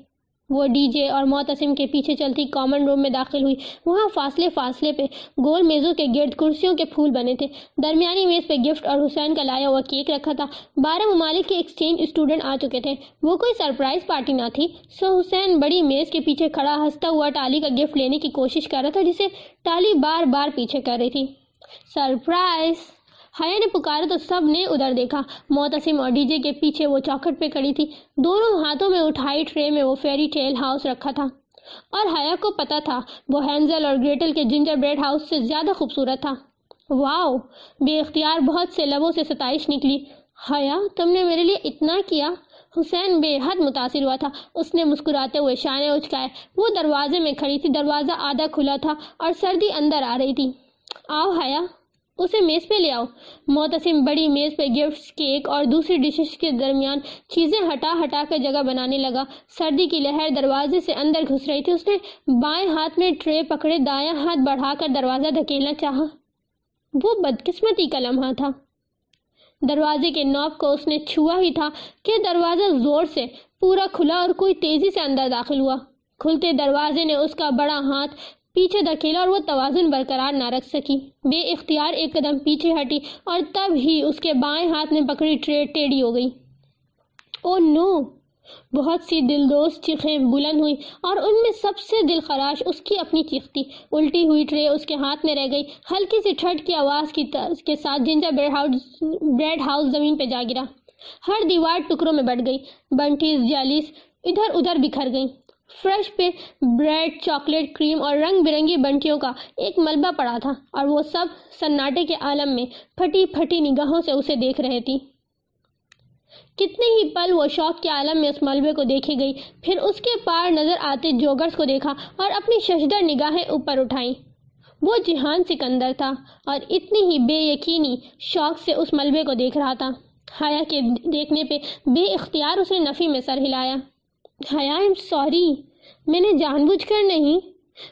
وہ ڈی جے اور معتصم کے پیچھے چلتی کامن روم میں داخل ہوئی۔ وہاں فاصلے فاصلے پہ گول میزوں کے گرد کرسیوں کے پھول بنے تھے۔ درمیانی میز پہ گفٹ اور حسین کا لایا ہوا کیک رکھا تھا۔ بارہ ممالک کے ایکسچینج اسٹوڈنٹ آ چکے تھے۔ وہ کوئی سرپرائز پارٹی نہ تھی۔ سو حسین بڑی میز کے پیچھے کھڑا ہنستا ہوا ٹالی کا گفٹ لینے کی کوشش کر رہا تھا، جسے ٹالی بار بار پیچھے کر رہی تھی۔ سرپرائز حیا نے پکارا تو سب نے ادھر دیکھا۔ معتصم اور ڈی جے کے پیچھے وہ چوکھٹ پہ کھڑی تھی۔ دونوں ہاتھوں میں اٹھائی ٹرے میں وہ فیری ٹیل ہاؤس رکھا تھا۔ اور حیا کو پتا تھا، وہ ہینزل اور گریٹل کے جنجر بریڈ ہاؤس سے زیادہ خوبصورت تھا۔ واؤ، بے اختیار بہت سے لبوں سے ستائش نکلی۔ حیا تم نے میرے لیے اتنا کیا؟ حسین بے حد متاثر ہوا تھا۔ اس نے مسکراتے ہوئے شانے اچکائے۔ وہ دروازے میں کھڑی تھی۔ دروازہ آدھا کھلا تھا اور سردی اندر آ رہی تھی۔ آؤ حیا اسے میز پہ لے آؤ۔ معتصم بڑی میز پہ گفٹس، کیک اور دوسری ڈشز کے درمیان چیزیں ہٹا ہٹا کر جگہ بنانے لگا۔ سردی کی لہر دروازے سے اندر گھس رہی تھی۔ اس نے بائیں ہاتھ میں ٹرے پکڑے، دایاں ہاتھ بڑھا کر دروازہ دھکیلنا چاہا۔ وہ بدقسمتی کا لمحہ تھا۔ دروازے کے نوب کو اس نے چھوا ہی تھا کہ دروازہ زور سے پورا کھلا اور کوئی تیزی سے اندر داخل ہوا۔ کھلتے دروازے نے اس کا بڑا ہاتھ پیچھے دھکیلا اور وہ توازن برقرار نہ رکھ سکی۔ بے اختیار ایک قدم پیچھے ہٹی اور تب ہی اس کے بائیں ہاتھ میں پکڑی ٹرے ٹیڑھی ہو گئی۔ او نو! بہت سی دل دوست چیخیں بلند ہوئی اور ان میں سب سے دل خراش اس کی اپنی چیخ تھی۔ الٹی ہوئی ٹرے اس کے ہاتھ میں رہ گئی۔ ہلکی سی ٹھٹ کی آواز کی کے ساتھ gingerbread house bread house زمین پہ جا گرا۔ ہر دیوار ٹکڑوں میں بٹ گئی۔ بنٹیز جالیس ادھر ادھر بکھر گئی فرش پہ بریڈ، چاکلیٹ، کریم اور رنگ برنگی بنٹیوں کا ایک ملبہ پڑا تھا اور وہ سب سناٹے کے عالم میں پھٹی پھٹی نگاہوں سے اسے دیکھ رہے تھی کتنے ہی پل وہ شوق کے عالم میں اس ملبے کو دیکھی گئی، پھر اس کے پار نظر آتے جوگرز کو دیکھا اور اپنی ششدر نگاہیں اوپر اٹھائیں۔ وہ جہان سکندر تھا اور اتنی ہی بے یقینی شوق سے اس ملبے کو دیکھ رہا تھا۔ حیا کے دیکھنے پہ بے اختیار اس نے نفی میں سر ہلایا۔ حیا ایم سوری۔ میں نے جان بوجھ کر نہیں،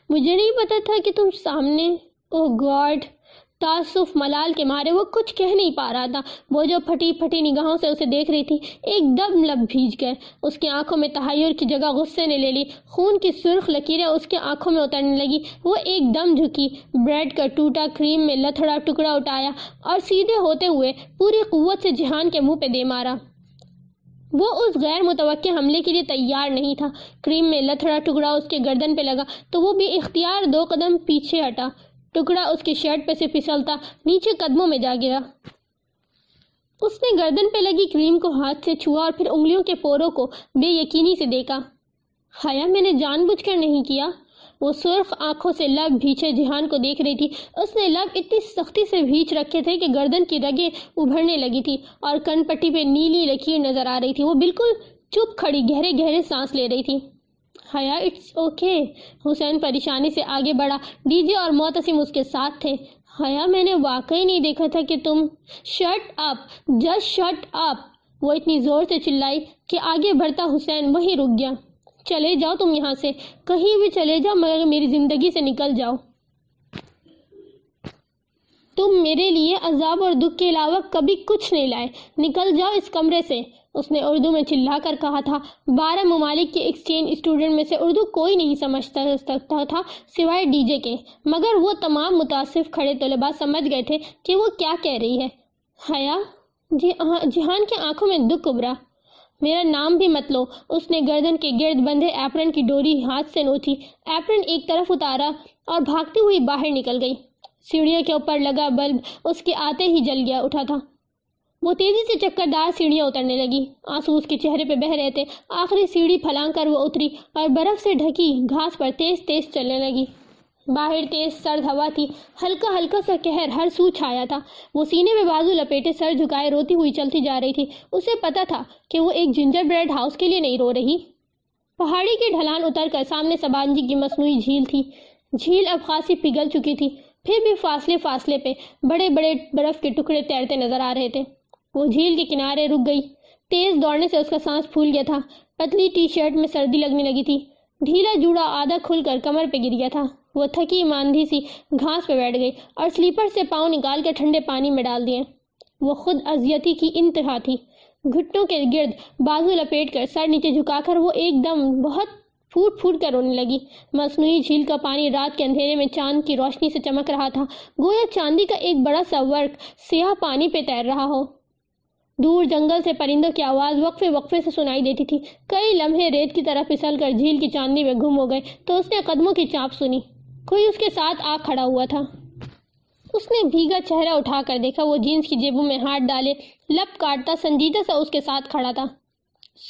مجھے نہیں پتا تھا کہ تم سامنے او گاڈ تعصف ملال کے مارے وہ کچھ کہہ نہیں پا رہا تھا۔ وہ جو پھٹی پھٹی نگاہوں سے اسے دیکھ رہی تھی، ایک دم لب بھیج گئے اس کی آنکھوں میں تحیر کی جگہ غصے نے لے لی۔ خون کی سرخ لکیریں اس کے آنکھوں میں اترنے لگی۔ وہ ایک دم جھکی، بریڈ کا ٹوٹا کریم میں لتھڑا ٹکڑا اٹھایا اور سیدھے ہوتے ہوئے پوری قوت سے جہان کے منہ پہ دے مارا۔ وہ اس غیر متوقع حملے کے لیے تیار نہیں تھا۔ کریم میں لتھڑا ٹکڑا اس کے گردن پہ لگا تو وہ بھی اختیار دو قدم پیچھے ہٹا۔ ٹکڑا اس کی شرٹ پہ سے پھسلتا نیچے قدموں میں جا گرا۔ اس نے گردن پہ لگی کریم کو ہاتھ سے چھوا اور پھر انگلیوں کے پوروں کو بے یقینی سے دیکھا۔ خیا میں نے جان بوجھ کر نہیں کیا۔ وہ سرخ آنکھوں سے لب بھیچے جہان کو دیکھ رہی تھی۔ اس نے لب اتنی سختی سے بھیچ رکھے تھے کہ گردن کی رگیں ابھرنے لگی تھی اور کن پٹی پہ نیلی لکیر نظر آ رہی تھی۔ وہ بالکل چپ کھڑی، گہرے گہرے سانس لے رہی تھی۔ حیا، اٹس اوکے۔ حسین پریشانی سے آگے بڑھا۔ ڈی جے اور معتصم اس کے ساتھ تھے۔ حیا، میں نے واقعی نہیں دیکھا تھا کہ تم shut up, just shut up. وہ اتنی زور سے چلائی کہ آگے بڑھتا حسین وہی رک گیا۔ چلے جاؤ تم یہاں سے۔ کہیں بھی چلے جاؤ، مگر میری زندگی سے نکل جاؤ۔ تم میرے لیے عذاب اور دکھ کے علاوہ کبھی کچھ نہیں لائے۔ نکل جاؤ اس کمرے سے۔ اس نے اردو میں چلا کر کہا تھا۔ بارہ ممالک کے ایکسچینج اسٹوڈنٹ میں سے اردو کوئی نہیں سمجھتا سکتا تھا سوائے ڈی جے کے۔ مگر وہ تمام متاثر کھڑے طلباء سمجھ گئے تھے کہ وہ کیا کہہ رہی ہے۔ حیا جی ہاں، جہان کے آنکھوں میں دکھ ابھرا۔ میرا نام بھی مت لو۔ اس نے گردن کے گرد بندھے ایپرن کی ڈوری ہاتھ سے نوچی ایپرن ایک طرف اتارا اور بھاگتی ہوئی باہر نکل گئی۔ سیڑھیوں کے اوپر لگا بلب اس کے آتے ہی جل گیا، اٹھا تھا۔ وہ تیزی سے چکر دار سیڑھیاں اترنے لگی۔ آنسو اس کے چہرے پہ بہ رہے تھے۔ آخری سیڑھی پھلانگ کر وہ اتری اور برف سے ڈھکی گھاس پر تیز تیز چلنے لگی۔ باہر تیز سرد ہوا تھی۔ ہلکا ہلکا سا کہر ہر سو چھایا تھا۔ وہ سینے میں بازو لپیٹے سر جھکائے روتی ہوئی چلتی جا رہی تھی۔ اسے پتا تھا کہ وہ ایک جنجر بریڈ ہاؤس کے لیے نہیں رو رہی۔ پہاڑی کی ڈھلان اتر کر سامنے سبانجی کی مصنوعی جھیل تھی۔ جھیل اب خاصی پگھل چکی تھی۔ پھر بھی فاصلے فاصلے پہ بڑے بڑے برف کے ٹکڑے تیرتے نظر آ رہے تھے۔ وہ جھیل کے کنارے رک گئی۔ تیز دوڑنے سے اس کا سانس پھول گیا تھا۔ پتلی ٹی شرٹ میں سردی لگنے لگی تھی۔ ڈھیلا جوڑا آدھا کھل کر کمر پہ گر گیا تھا۔ وہ تھکی ماندھی سی گھاس پہ بیٹھ گئی اور سلیپر سے پاؤں نکال کے ٹھنڈے پانی میں ڈال دیے۔ وہ خود ازیتی کی انتہا تھی۔ گھٹوں کے گرد بازو لپیٹ کر سر نیچے جھکا کر وہ ایک دم بہت پھوٹ پھوٹ کر رونے لگی۔ مصنوعی جھیل کا پانی رات کے اندھیرے میں چاند کی روشنی سے چمک رہا تھا۔ گویا چاندی کا ایک بڑا سا ورق سیاہ پانی پہ تیر رہا ہو۔ دور جنگل سے پرندوں کی آواز وقفے وقفے سے سنائی دیتی تھی۔ کئی لمحے ریت کی طرف پھسل کر جھیل کی چاندنی میں گم ہو گئے تو اس نے قدموں کی چاپ سنی۔ کوئی اس کے ساتھ آ کھڑا ہوا تھا۔ اس نے بھیگا چہرہ اٹھا کر دیکھا، وہ جینس کی جیبوں میں ہاتھ ڈالے، لپ کاٹتا، سنجیدہ سا اس کے ساتھ کھڑا تھا۔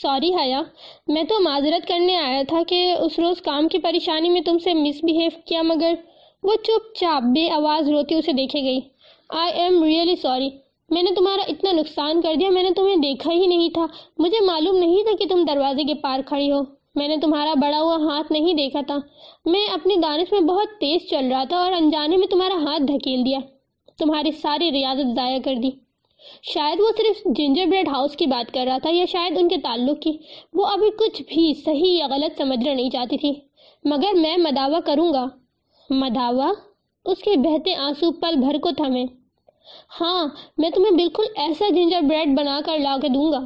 سوری حیا، میں تو معذرت کرنے آیا تھا کہ اس روز کام کی پریشانی میں تم سے مس بیہیو کیا، مگر وہ چپ چاپ، بے آواز روتی اسے دیکھے گئی۔ آئی ایم ریئلی سوری میں نے تمہارا اتنا نقصان کر دیا، میں نے تمہیں دیکھا ہی نہیں تھا۔ مجھے معلوم نہیں تھا کہ تم دروازے کے پار کھڑی ہو۔ میں نے تمہارا بڑا ہوا ہاتھ نہیں دیکھا تھا۔ میں اپنی دانش میں بہت تیز چل رہا تھا اور انجانے میں تمہارا ہاتھ دھکیل دیا۔ تمہاری ساری ریاضت ضائع کر دی۔ شاید وہ صرف جنجر بریڈ ہاؤس کی بات کر رہا تھا یا شاید ان کے تعلق کی۔ وہ ابھی کچھ بھی صحیح یا غلط سمجھنا نہیں چاہتی تھی۔ مگر میں مداوع کروں گا۔ مداوع؟ اس کے بہتے آنسو پل بھر کو تھمے۔ ہاں میں تمہیں بالکل ایسا جنجر بریڈ بنا کر لا کے دوں گا۔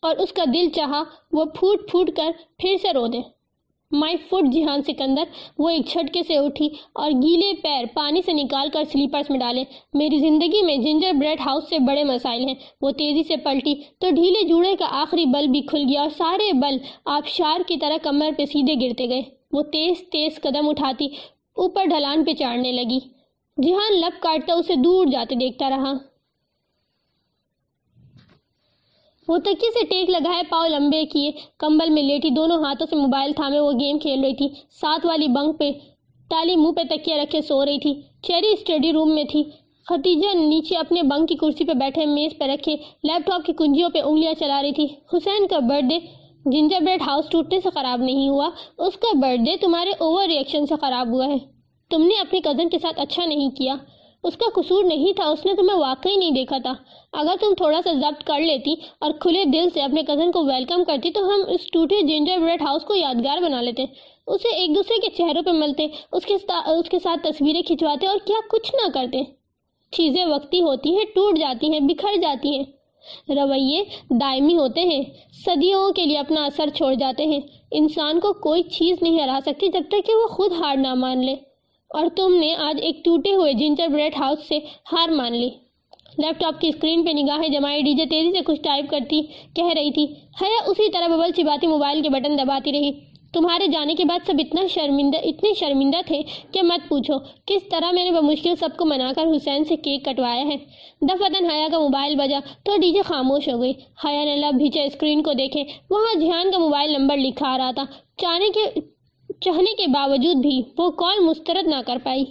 اور اس کا دل چاہا وہ پھوٹ پھوٹ کر پھر سے رو دے۔ مائی فٹ جہان سکندر، وہ ایک چھٹکے سے اٹھی اور گیلے پیر پانی سے نکال کر سلیپرز میں ڈالے۔ میری زندگی میں جنجر بریڈ ہاؤس سے بڑے مسائل ہیں۔ وہ تیزی سے پلٹی تو ڈھیلے جوڑے کا آخری بل بھی کھل گیا اور سارے بل آبشار کی طرح کمر پہ سیدھے گرتے گئے۔ وہ تیز تیز قدم اٹھاتی، اوپر ڈھلان پہ چاڑنے لگی۔ جی جہان لپ کاٹتا، اسے دور جاتے، دیکھتا رہا۔ وہ تکیے سے ٹیک لگائے پاؤں لمبے کیے، کمبل میں لیٹی، دونوں ہاتھوں سے موبائل تھامے، وہ گیم کھیل رہی تھی۔ ساتھ والی بنک پہ تالی منہ پہ تکیہ رکھے سو رہی تھی۔ چیری اسٹڈی روم میں تھی۔ ختیجہ نیچے اپنے بنک کی کرسی پہ بیٹھے، میز پہ رکھے، لیپ ٹاپ کی کنجیوں پہ انگلیاں چلا رہی تھی۔ حسین کا birthday, gingerbread house ٹوٹنے سے خراب نہیں ہوا۔ اس کا برتھ ڈے تمہارے اوور ریئیکشن سے خراب ہوا ہے۔ تم نے اپنی کزن کے ساتھ اچھا نہیں کیا۔ اس کا قصور نہیں تھا، اس نے تمہیں واقعی نہیں دیکھا تھا۔ اگر تم تھوڑا سا ضبط کر لیتی اور کھلے دل سے اپنے کزن کو ویلکم کرتی تو ہم اس ٹوٹے جنجر بریڈ ہاؤس کو یادگار بنا لیتے۔ اسے ایک دوسرے کے چہروں پہ ملتے، اس کے اس کے ساتھ تصویریں کھنچواتے اور کیا کچھ نہ کرتے۔ چیزیں وقتی ہوتی ہیں، ٹوٹ جاتی ہیں، بکھر جاتی ہیں۔ رویے دائمی ہوتے ہیں، صدیوں کے لیے اپنا اثر چھوڑ جاتے ہیں۔ انسان کو کوئی چیز نہیں ہرا سکتی جب تک کہ وہ خود ہار نہ مان لے۔ اور تم نے آج ایک ٹوٹے ہوئے جنجر بریڈ ہاؤس سے ہار مان لی۔ لیپ ٹاپ کی اسکرین پہ نگاہیں جمائے ڈی جے تیزی سے کچھ ٹائپ کرتی کہہ رہی تھی۔ حیا، اسی طرح ببل چباتی موبائل کے بٹن دباتی رہی۔ تمہارے جانے کے بعد سب اتنا شرمندہ، اتنے شرمندہ تھے کہ مت پوچھو کس طرح میں نے بمشکل سب کو منا کر حسین سے کیک کٹوایا ہے۔ دفتن حیا کا موبائل بجا تو ڈی جے خاموش ہو گئی۔ حیا نے لب بھیچے اسکرین کو دیکھے۔ وہاں جہان کا موبائل نمبر لکھا رہا تھا۔ چاہنے کے چاہنے کے باوجود بھی وہ کال مسترد نہ کر پائی۔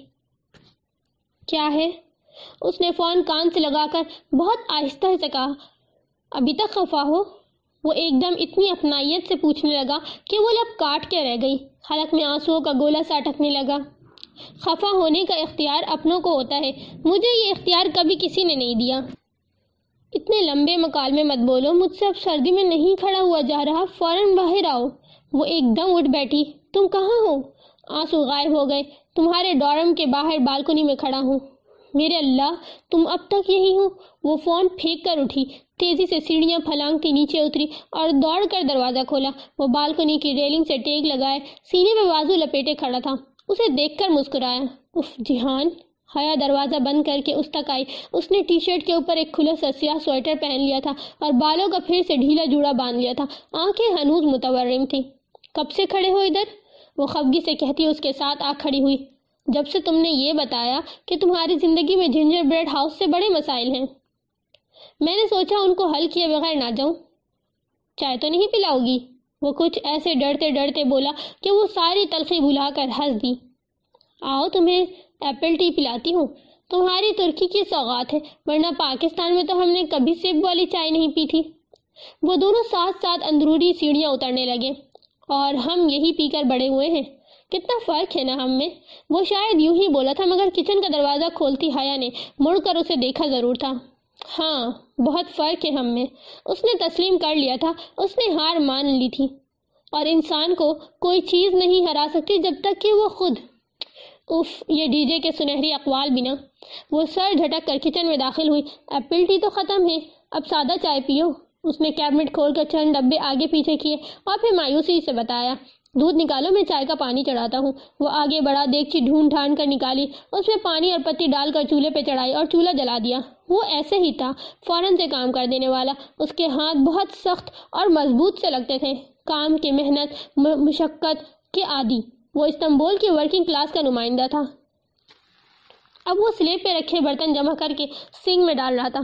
کیا ہے؟ اس نے فون کان سے لگا کر بہت آہستہ سے کہا، ابھی تک خفا ہو؟ وہ ایک دم اتنی اپنائیت سے پوچھنے لگا کہ وہ لب کاٹ کے رہ گئی۔ حلق میں آنسو کا گولا سا اٹکنے لگا۔ خفا ہونے کا اختیار اپنوں کو ہوتا ہے۔ مجھے یہ اختیار کبھی کسی نے نہیں دیا۔ اتنے لمبے مکالمے مت بولو۔ مجھ سے اب سردی میں نہیں کھڑا ہوا جا رہا۔ فوراً باہر آؤ۔ وہ ایک دم اٹھ بیٹھی۔ تم کہاں ہو؟ آنسو غائب ہو گئے۔ تمہارے ڈورم کے باہر بالکنی میں کھڑا ہوں۔ میرے اللہ، تم اب تک یہی ہو؟ وہ فون پھینک کر اٹھی۔ تیزی سے سیڑھیاں پھلانگتی نیچے اتری اور دوڑ کر دروازہ کھولا۔ وہ بالکنی کی ریلنگ سے ٹیک لگائے۔ سینے میں بازو لپیٹے کھڑا تھا۔ اسے دیکھ کر مسکرایا۔ اف جہان حیا دروازہ بند کر کے اس تک آئی۔ اس نے ٹی شرٹ کے اوپر ایک کھلا سا سیاہ سویٹر پہن لیا تھا اور بالوں کا پھر سے ڈھیلا جوڑا باندھ لیا تھا۔ آنکھیں ہنوز متورم تھی کب سے کھڑے ہو ادھر؟ وہ خفگی سے کہتی اس کے ساتھ آ کھڑی ہوئی۔ جب سے تم نے یہ بتایا کہ تمہاری زندگی میں جنجر بریڈ ہاؤس سے بڑے مسائل ہیں۔ میں نے سوچا ان کو حل کیے بغیر نہ جاؤں۔ چائے تو نہیں پلاؤ گی؟ وہ کچھ ایسے ڈرتے ڈرتے بولا کہ وہ ساری تلخی بھلا کر ہنس دی۔ آؤ تمہیں ایپل ٹی پلاتی ہوں۔ تمہاری ترکی کی سوغات ہے، ورنہ پاکستان میں تو ہم نے کبھی سیب والی چائے نہیں پی تھی۔ وہ دونوں ساتھ ساتھ اندرونی سیڑھیاں اترنے لگے۔ اور ہم یہی پی کر بڑے ہوئے ہیں۔ کتنا فرق ہے نا ہم میں۔ وہ شاید یوں ہی بولا تھا، مگر کچن کا دروازہ کھولتی حیا نے مڑ کر اسے دیکھا ضرور تھا۔ ہاں بہت فرق ہے ہم میں۔ اس نے تسلیم کر لیا تھا، اس نے ہار مان لی تھی۔ اور انسان کو کوئی چیز نہیں ہرا سکتی جب تک کہ وہ خود۔ اف یہ ڈی جے کے سنہری اقوال بنا وہ سر جھٹک کر کچن میں داخل ہوئی۔ ایپل ٹی تو ختم ہے۔ اب سادہ چائے پیو۔ اس نے کیبنٹ کھول کر چند ڈبے آگے پیچھے کیے اور پھر مایوسی سے بتایا، دودھ نکالو، میں چائے کا پانی چڑھاتا ہوں. وہ آگے بڑا دیکھچی ڈھونڈ ڈھانڈ کر نکالی، اس میں پانی اور پتی ڈال کر چولہے پہ چڑھائی اور چولہا جلا دیا۔ وہ ایسے ہی تھا، فوراً سے کام کر دینے والا۔ اس کے ہاتھ بہت سخت اور مضبوط سے لگتے تھے۔ کام کی محنت مشقت کے عادی۔ وہ استنبول کی ورکنگ کلاس کا نمائندہ تھا۔ اب وہ سلیب پہ رکھے برتن جمع کر کے سنگ میں ڈال رہا تھا۔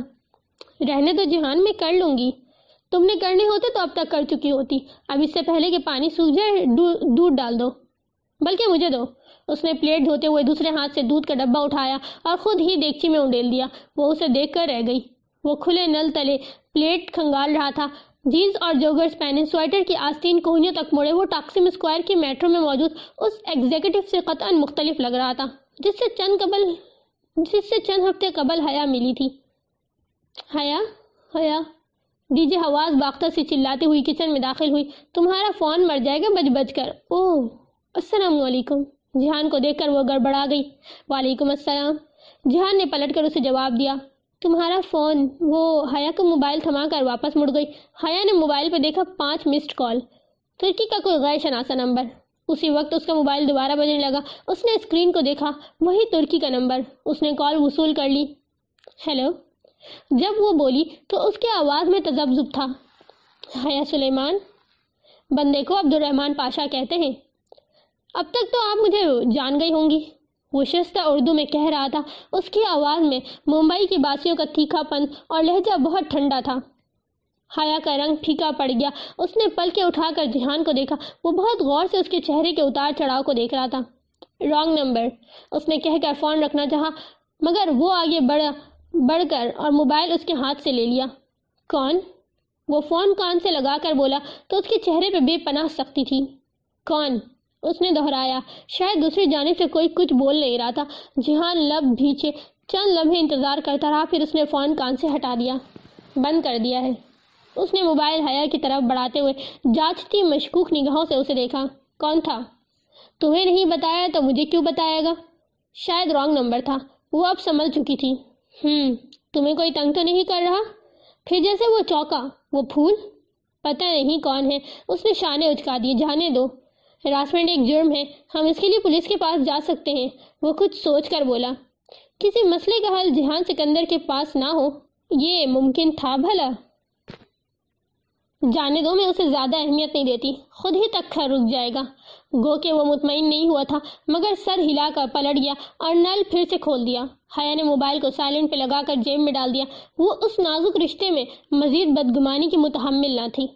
رہنے تو جہان میں کر لوں گی۔ تم نے کرنے ہوتے تو اب تک کر چکی ہوتی۔ اب اس سے پہلے کہ پانی سوکھ جائے دودھ ڈال دو۔ بلکہ مجھے دو۔ اس نے پلیٹ دھوتے ہوئے دوسرے ہاتھ سے دودھ کا ڈبا اٹھایا اور خود ہی دیکچی میں انڈیل دیا۔ وہ اسے دیکھ کر رہ گئی۔ وہ کھلے نل تلے پلیٹ کھنگال رہا تھا۔ جینس اور جوگرز پہنے، سویٹر کی آستین کوہنیوں تک مڑے۔ وہ ٹاکسم اسکوائر کی میٹرو میں موجود، اس ایگزیکٹو سے قطعا مختلف لگ رہا تھا، جس سے چند قبل جس سے چند ہفتے قبل حیا ملی تھی۔ حیا؟ حیا؟ ڈی جے حواس باختہ سے چلاتے ہوئی کچن میں داخل ہوئی۔ تمہارا فون مر جائے گا بج بج کر۔ اوہ، السلام علیکم۔ جہان کو دیکھ کر وہ گڑبڑا گئی۔ وعلیکم السلام۔ جہان نے پلٹ کر اسے جواب دیا۔ تمہارا فون، وہ حیا کا موبائل تھما کر واپس مڑ گئی۔ حیا نے موبائل پہ دیکھا پانچ مسڈ کال ترکی کا کوئی غیر شناسا نمبر۔ اسی وقت اس کا موبائل دوبارہ بجنے لگا۔ اس نے اسکرین کو دیکھا۔ وہی ترکی کا نمبر۔ اس نے کال وصول کر لی۔ ہیلو جب وہ بولی تو اس کے آواز میں تذبذب تھا۔ حیا سلیمان بندے کو عبد الرحمن پاشا کہتے ہیں۔ اب تک تو آپ مجھے جان گئی ہوں گی۔ وہ شستہ اردو میں کہہ رہا تھا۔ اس کی آواز میں ممبئی کی باسیوں کا تیکھا پن اور لہجہ بہت ٹھنڈا تھا۔ حیا کا رنگ پھیکا پڑ گیا۔ اس نے پل کے اٹھا کر جہان کو دیکھا۔ وہ بہت غور سے اس کے چہرے کے اتار چڑھاؤ کو دیکھ رہا تھا۔ Wrong number. اس نے کہہ کر فون رکھنا چاہا، مگر وہ آگے بڑھا۔ بڑھ کر اور موبائل اس کے ہاتھ سے لے لیا۔ کون؟ وہ فون کان سے لگا کر بولا تو اس کے چہرے پہ بے پناہ سکتی تھی۔ کون؟ اس نے دہرایا۔ شاید دوسری جانب سے کوئی کچھ بول نہیں رہا تھا۔ جہاں لب بھیچے، چند لمحے انتظار کرتا رہا، پھر اس نے فون کان سے ہٹا دیا۔ بند کر دیا ہے۔ اس نے موبائل حیا کی طرف بڑھاتے ہوئے جانچتی مشکوک نگاہوں سے اسے دیکھا۔ کون تھا؟ تمہیں نہیں بتایا تو مجھے کیوں بتائے گا؟ شاید رانگ نمبر تھا۔ وہ اب سمجھ چکی تھی۔ ہم تمہیں کوئی تنگ تو نہیں کر رہا؟ پھر جیسے وہ چوکا وہ پھول؟ پتہ نہیں کون ہے، اس نے شانے اچکا دیے، جانے دو۔ ہراسمنٹ ایک جرم ہے، ہم اس کے لیے پولیس کے پاس جا سکتے ہیں۔ وہ کچھ سوچ کر بولا، کسی مسئلے کا حل جہان سکندر کے پاس نہ ہو، یہ ممکن تھا بھلا۔ جانے دو، میں اسے زیادہ اہمیت نہیں دیتی۔ خود ہی تک رک جائے گا۔ گو کہ وہ مطمئن نہیں ہوا تھا، مگر سر ہلا کر پلٹ گیا اور نل پھر سے کھول دیا۔ حیا نے موبائل کو سائلنٹ پہ لگا کر جیب میں ڈال دیا۔ وہ اس نازک رشتے میں مزید بدگمانی کی متحمل نہ تھی۔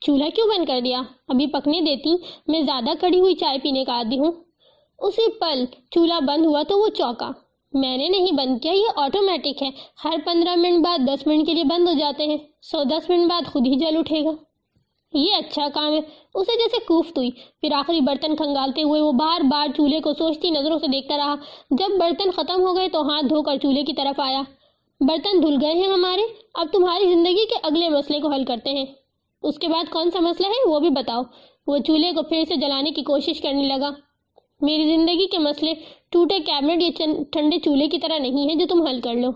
چولہا کیوں بند کر دیا؟ ابھی پکنے دیتی، میں زیادہ کڑی ہوئی چائے پینے کا عادی ہوں۔ اسی پل چولہا بند ہوا تو وہ چوکا۔ میں نے نہیں بند کیا، یہ آٹومیٹک ہے۔ ہر پندرہ منٹ بعد دس منٹ کے لیے بند ہو جاتے ہیں۔ سو دس منٹ بعد خود ہی جل اٹھے گا۔ یہ اچھا کام ہے۔ اسے جیسے کوفت ہوئی پھر آخری برتن کھنگالتے ہوئے وہ بار بار چولہے کو سوچتی نظروں سے دیکھتا رہا۔ جب برتن ختم ہو گئے تو ہاتھ دھو کر چولہے کی طرف آیا۔ برتن دھل گئے ہیں ہمارے۔ اب تمہاری زندگی کے اگلے مسئلے کو حل کرتے ہیں۔ اس کے بعد کون سا مسئلہ ہے وہ بھی بتاؤ۔ وہ چولہے کو پھر سے جلانے کی کوشش کرنے لگا۔ میری زندگی کے مسئلے ٹوٹے کیبنٹ یا ٹھنڈے چولہے کی طرح نہیں ہیں جو تم حل کر لو۔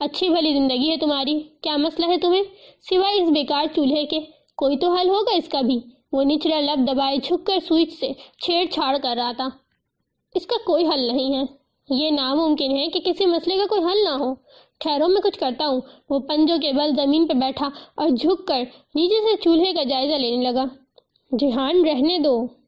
اچھی بھلی زندگی ہے تمہاری۔ کیا مسئلہ ہے تمہیں؟ سوائے اس بیکار چولہے کے۔ کوئی تو حل ہوگا اس کا بھی۔ وہ نچلا لب دبائے جھک کر سوئچ سے چھیڑ چھاڑ کر رہا تھا۔ اس کا کوئی حل نہیں ہے۔ یہ ناممکن ہے کہ کسی مسئلے کا کوئی حل نہ ہو۔ خیروں میں کچھ کرتا ہوں۔ وہ پنجوں کے بل زمین پہ بیٹھا اور جھک کر نیچے سے چولہے کا جائزہ لینے لگا۔ جہان رہنے دو۔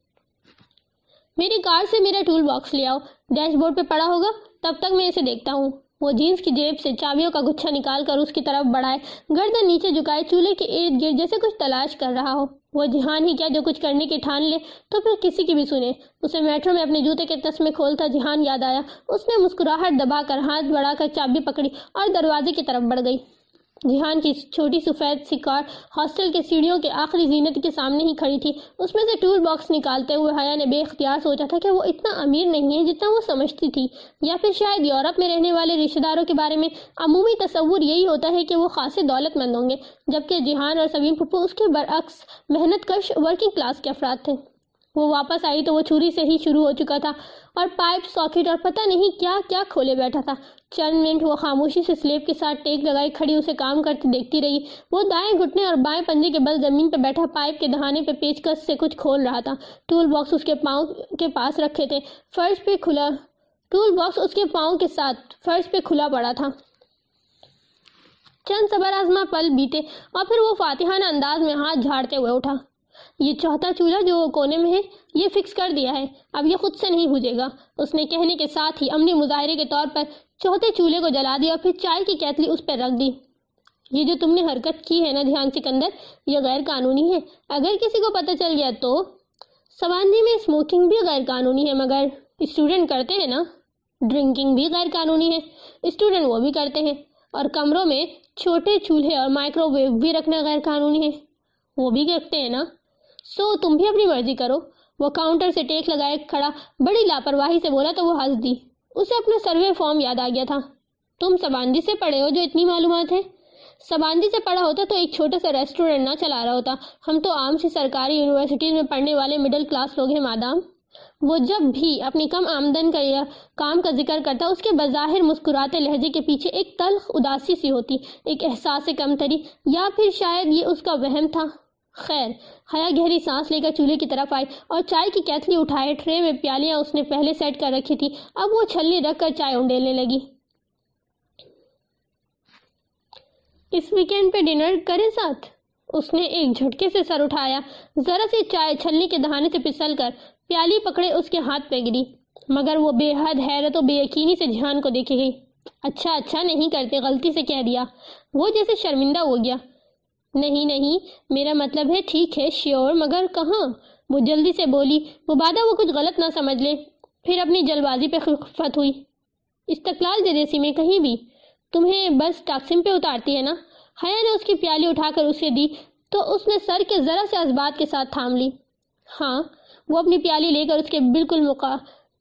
میری کار سے میرا ٹول باکس لے آؤ۔ ڈیش بورڈ پہ پڑا ہوگا۔ تب تک میں اسے دیکھتا ہوں۔ وہ جینس کی جیب سے چابیوں کا گچھا نکال کر اس کی طرف بڑھائے۔ گردن نیچے جھکائے چولہے کے ارد گرد جیسے کچھ تلاش کر رہا ہو۔ وہ جہان ہی کیا جو کچھ کرنے کی ٹھان لے۔ تو پھر کسی کی بھی سنے۔ اسے میٹرو میں اپنے جوتے کے تسمے کھولتا جہان یاد آیا۔ اس نے مسکراہٹ دبا کر ہاتھ بڑھا کر چابی پکڑی اور دروازے کی طرف بڑھ گئی۔ جہان کی چھوٹی سفید سی کار ہاسٹل کے سیڑھیوں کے آخری زینت کے سامنے ہی کھڑی تھی۔ اس میں سے ٹول باکس نکالتے ہوئے حیا نے بے اختیار سوچا تھا کہ وہ اتنا امیر نہیں ہے جتنا وہ سمجھتی تھی۔ یا پھر شاید یورپ میں رہنے والے رشتہ داروں کے بارے میں عمومی تصور یہی ہوتا ہے کہ وہ خاصے دولت مند ہوں گے، جبکہ جہان اور سبین پھپھو اس کے برعکس محنت کش ورکنگ کلاس کے افراد تھے۔ وہ واپس آئی تو وہ چھری سے ہی شروع ہو چکا تھا اور پائپ، ساکٹ اور پتہ نہیں کیا کیا کھولے بیٹھا تھا۔ چند منٹ وہ خاموشی سے سلیب کے ساتھ ٹیک لگائی، کھڑی اسے کام کرتی دیکھتی رہی۔ وہ دائیں گھٹنے اور بائیں پنجے کے بل زمین پہ بیٹھا، پائپ کے دہانے پہ پیچ کس سے کچھ کھول رہا تھا۔ ٹول باکس اس کے پاؤں کے پاس رکھے تھے۔ فرش پہ کھلا، ٹول باکس اس کے پاؤں کے ساتھ فرش پہ کھلا پڑا تھا۔ چند صبر آزما پل بیتے اور پھر وہ فاتحانہ انداز میں ہاتھ جھاڑتے ہوئے اٹھا۔ یہ چوتھا چولہا جو کونے میں ہے، یہ فکس کر دیا ہے۔ اب یہ خود سے نہیں بجھے گا۔ اس نے کہنے کے ساتھ ہی عملی مظاہرے کے طور پر چوتھے چولہے کو جلا دیا اور پھر چائے کی کیتلی اس پر رکھ دی۔ یہ جو تم نے حرکت کی ہے نا دھیان سکندر یہ غیر قانونی ہے۔ اگر کسی کو پتہ چل گیا تو؟ سواندھی میں اسموکنگ بھی غیر قانونی ہے، مگر اسٹوڈنٹ کرتے ہیں نا۔ ڈرنکنگ بھی غیر قانونی ہے۔ اسٹوڈنٹ وہ بھی کرتے ہیں۔ اور کمروں میں چھوٹے چولہے اور مائکرو ویو بھی رکھنا غیر قانونی ہے۔ وہ بھی کرتے ہیں نا۔ سو تم بھی اپنی مرضی کرو وہ کاؤنٹر سے ٹیک لگائے کھڑا بڑی لاپرواہی سے بولا تو وہ ہنس دی اسے اپنا سروے فارم یاد آ گیا تھا تم سبانجی سے پڑھے ہو جو اتنی معلومات ہے سبانجی سے پڑھا ہوتا تو ایک چھوٹا سا ریسٹورنٹ نہ چلا رہا ہوتا ہم تو عام سی سرکاری یونیورسٹیز میں پڑھنے والے مڈل کلاس لوگ ہیں مادام وہ جب بھی اپنی کم آمدن کا یا کام کا ذکر کرتا اس کے بظاہر مسکراتے لہجے کے پیچھے ایک تلخ اداسی سی ہوتی ایک احساس کم تری یا پھر شاید یہ اس کا وہم تھا خیر، حیا گہری سانس لے کر چولہے کی طرف آئی اور چائے کی کیتلی اٹھائے، ٹرے میں پیالیاں اس نے پہلے سیٹ کر رکھی تھی، اب وہ چھلی رکھ کر چائے انڈیلنے لگی۔ اس ویکینڈ پہ ڈنر کرے ساتھ؟ اس نے ایک جھٹکے سے سر اٹھایا، ذرا سی چائے چھلنی کے دہانے سے پسل کر پیالی پکڑے اس کے ہاتھ پہ گری، مگر وہ بے حد حیرت و بے یقینی سے جہان کو دیکھے گئی۔ اچھا اچھا نہیں کرتے، غلطی سے کہہ دیا۔ وہ جیسے شرمندہ ہو گیا۔ نہیں نہیں، میرا مطلب ہے ٹھیک ہے شیور مگر کہاں؟ وہ جلدی سے بولی مبادہ وہ کچھ غلط نہ سمجھ لے۔ پھر اپنی جلد بازی پہ خفت ہوئی۔ استقلال جدیسی میں کہیں بھی۔ تمہیں بس ٹاکسم پہ اتارتی ہے نا؟ حیا نے اس کی پیالی اٹھا کر اسے دی، تو اس نے سر کے ذرا سے ازبات کے ساتھ تھام لی۔ ہاں وہ اپنی پیالی لے کر اس کے بالکل مقا،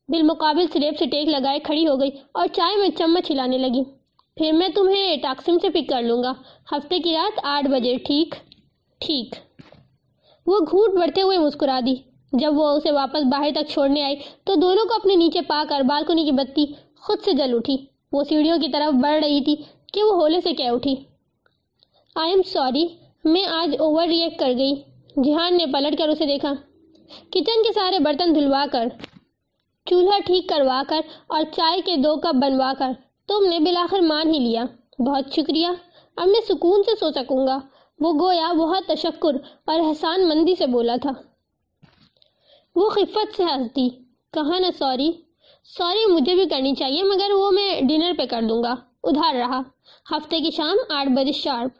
بالمقابل سلیب سے ٹیک لگائے کھڑی ہو گئی اور چائے میں چمچ ہلانے لگی۔ پھر میں تمہیں ٹاکسم سے پک کر لوں گا۔ ہفتے کی رات آٹھ بجے، ٹھیک؟ ٹھیک۔ وہ گھوٹ بڑھتے ہوئے مسکرا دی۔ جب وہ اسے واپس باہر تک چھوڑنے آئی تو دونوں کو اپنے نیچے پا کر بالکنی کی بتی خود سے جل اٹھی۔ وہ سیڑھیوں کی طرف بڑھ رہی تھی کہ وہ ہولے سے کہہ اٹھی۔ آئی ایم سوری میں آج اوور ریئیکٹ کر گئی۔ جہان نے پلٹ کر اسے دیکھا۔ کچن کے سارے برتن دھلوا کر، چولہا ٹھیک کروا کر اور چائے کے دو کپ بنوا کر تم نے بلاخر مان ہی لیا۔ بہت شکریہ۔ اب میں سکون سے سو سکوں گا۔ وہ گویا بہت تشکر اور احسان مندی سے بولا تھا۔ وہ خفت سے ہنس کہا نا سوری۔ سوری مجھے بھی کرنی چاہیے، مگر وہ میں ڈنر پہ کر دوں گا۔ ادھار رہا۔ ہفتے کی شام آٹھ بجے شارپ۔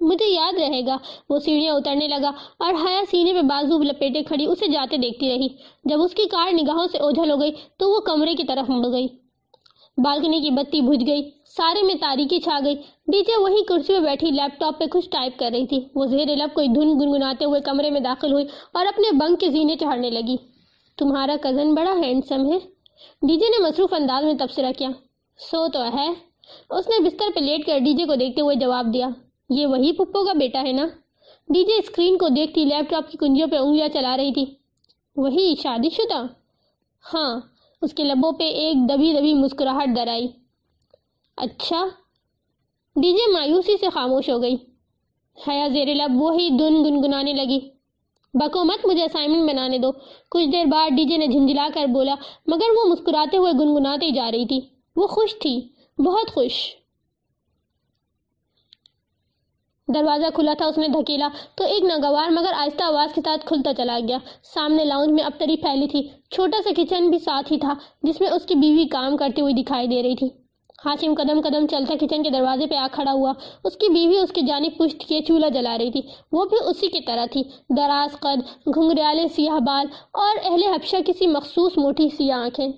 مجھے یاد رہے گا۔ وہ سیڑھیاں اترنے لگا اور حیا سینے پہ بازو لپیٹے کھڑی اسے جاتے دیکھتی رہی۔ جب اس کی کار نگاہوں سے اوجھل ہو گئی تو وہ کمرے کی طرف مڑ گئی۔ بالکنی کی بتی بھج گئی، سارے میں تاریکی چھا گئی۔ ڈی جے وہی کرسی پہ بیٹھی، لیپ ٹاپ پہ کچھ ٹائپ کر رہی تھی۔ وہ زیر لب کوئی دھن گنگناتے ہوئے کمرے میں داخل ہوئی اور اپنے بنک کے زینے چڑھنے لگی۔ تمہارا کزن بڑا ہینڈسم ہے۔ ڈی جے نے مصروف انداز میں تبصرہ کیا۔ سو تو ہے۔ اس نے بستر پہ لیٹ کر ڈی جے کو دیکھتے ہوئے جواب دیا، یہ وہی پپو کا بیٹا ہے نا؟ ڈی جے اسکرین کو دیکھتی لیپ ٹاپ کی کنجیوں پہ انگلیاں چلا رہی تھی۔ وہی شادی شدہ؟ ہاں۔ اس کے لبوں پہ ایک دبی دبی مسکراہٹ در آئی۔ اچھا ڈی جے مایوسی سے خاموش ہو گئی۔ حیا زیر لب وہی دن گنگنانے لگی۔ بکو مت مجھے اسائنمنٹ بنانے دو۔ کچھ دیر بعد ڈی جے نے جھنجھلا کر بولا، مگر وہ مسکراتے ہوئے گنگناتے جا رہی تھی۔ وہ خوش تھی، بہت خوش۔ دروازہ کھلا تھا، اس نے دھکیلا۔ تو ایک ناگوار مگر آہستہ آواز کے ساتھ کھلتا چلا گیا۔ سامنے لاؤنج میں ابتری پھیلی تھی۔ چھوٹا سا کچن بھی ساتھ ہی تھا، جس میں اس کی بیوی کام کرتی ہوئی دکھائی دے رہی تھی۔ ہاشم قدم قدم چلتا کچن کے دروازے پہ آ کھڑا ہوا۔ اس کی بیوی اس کی جانب پشت کے چولہا جلا رہی تھی۔ وہ بھی اسی کی طرح تھی۔ دراز قد، گھنگریالے سیاہ بال اور اہل حبشہ کسی مخصوص موٹی سیاہ آنکھیں۔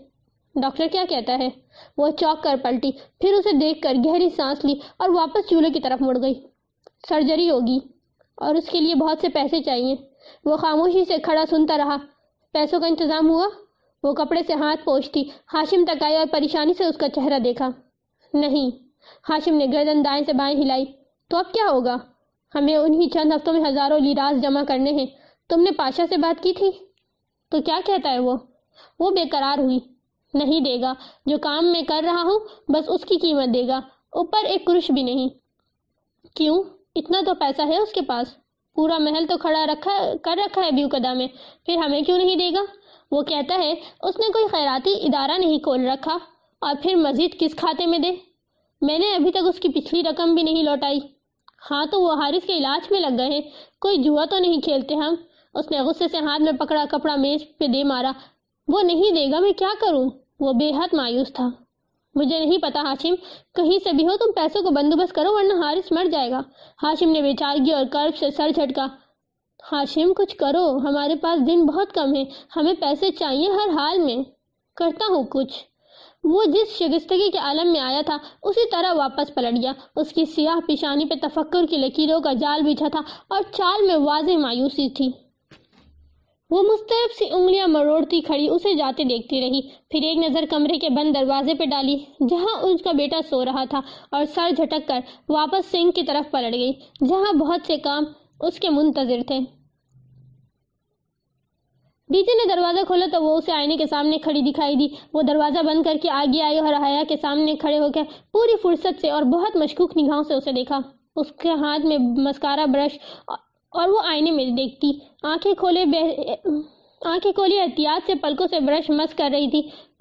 ڈاکٹر کیا کہتا ہے؟ وہ چوک کر پلٹی۔ پھر اسے دیکھ کر گہری سانس لی اور واپس چولہے کی طرف مڑ گئی۔ سرجری ہوگی اور اس کے لیے بہت سے پیسے چاہیے۔ وہ خاموشی سے کھڑا سنتا رہا۔ پیسوں کا انتظام ہوا۔ وہ کپڑے سے ہاتھ پوچھتی۔ ہاشم تک آئی اور پریشانی سے اس کا چہرہ دیکھا۔ نہیں، ہاشم نے گردن دائیں سے بائیں ہلائی۔ تو اب کیا ہوگا؟ ہمیں انہی چند ہفتوں میں ہزاروں لیراز جمع کرنے ہیں۔ تم نے پاشا سے بات کی تھی؟ تو کیا کہتا ہے وہ؟ وہ بے قرار ہوئی۔ نہیں دے گا۔ جو کام میں کر رہا ہوں، بس اس کی قیمت دے گا۔ اوپر ایک کرش بھی نہیں۔ کیوں؟ اتنا تو پیسہ ہے اس کے پاس۔ پورا محل تو کھڑا رکھا، کر رکھا ہے بیو میں۔ پھر ہمیں کیوں نہیں دے گا؟ وہ کہتا ہے، اس نے کوئی خیراتی ادارہ نہیں کھول رکھا۔ اور پھر مزید کس کھاتے میں دے؟ میں نے ابھی تک اس کی پچھلی رقم بھی نہیں لوٹائی۔ ہاں تو وہ حارث کے علاج میں لگ گئے ہیں۔ کوئی جوا تو نہیں کھیلتے ہم۔ اس نے غصے سے ہاتھ میں پکڑا کپڑا، میز پہ دے مارا۔ وہ نہیں دے گا، میں کیا کروں؟ وہ بے حد مایوس تھا۔ مجھے نہیں پتا ہاشم، کہیں سے بھی ہو تم پیسوں کو بندوبست کرو ورنہ حارث مر جائے گا۔ ہاشم نے بیچارگی اور کرب سے سر جھٹکا۔ ہاشم، کچھ کرو، ہمارے پاس دن بہت کم ہے ہمیں پیسے چاہیے ہر حال میں۔ کرتا ہوں کچھ۔ وہ جس شگستگی کے عالم میں آیا تھا، اسی طرح واپس پلٹ گیا۔ اس کی سیاہ پیشانی پہ تفکر کی لکیروں کا جال بچھا تھا اور چال میں واضح مایوسی تھی۔ وہ مسترب سی انگلیاں مروڑتی کھڑی، اسے جاتے دیکھتی رہی۔ پھر ایک نظر کمرے کے بند دروازے پہ ڈالی، جہاں اس کا بیٹا سو رہا تھا اور سر جھٹک کر واپس سنگ کی طرف پلٹ گئی، جہاں بہت سے کام اس کے منتظر تھے۔ ڈیجے نے دروازہ کھولا تو وہ اسے آئینے کے سامنے کھڑی دکھائی دی۔ وہ دروازہ بند کر کے آگے آئی اور حیا کے سامنے کھڑے ہو کے پوری فرصت سے اور بہت مشکوک نگاہوں سے اسے دیکھا۔ اس کے ہاتھ میں مسکارا برش اور وہ آئینے میں دیکھتی۔ آنکھیں کھولے آنکھیں کھولی احتیاط سے پلکوں سے برش مس کر رہی تھی۔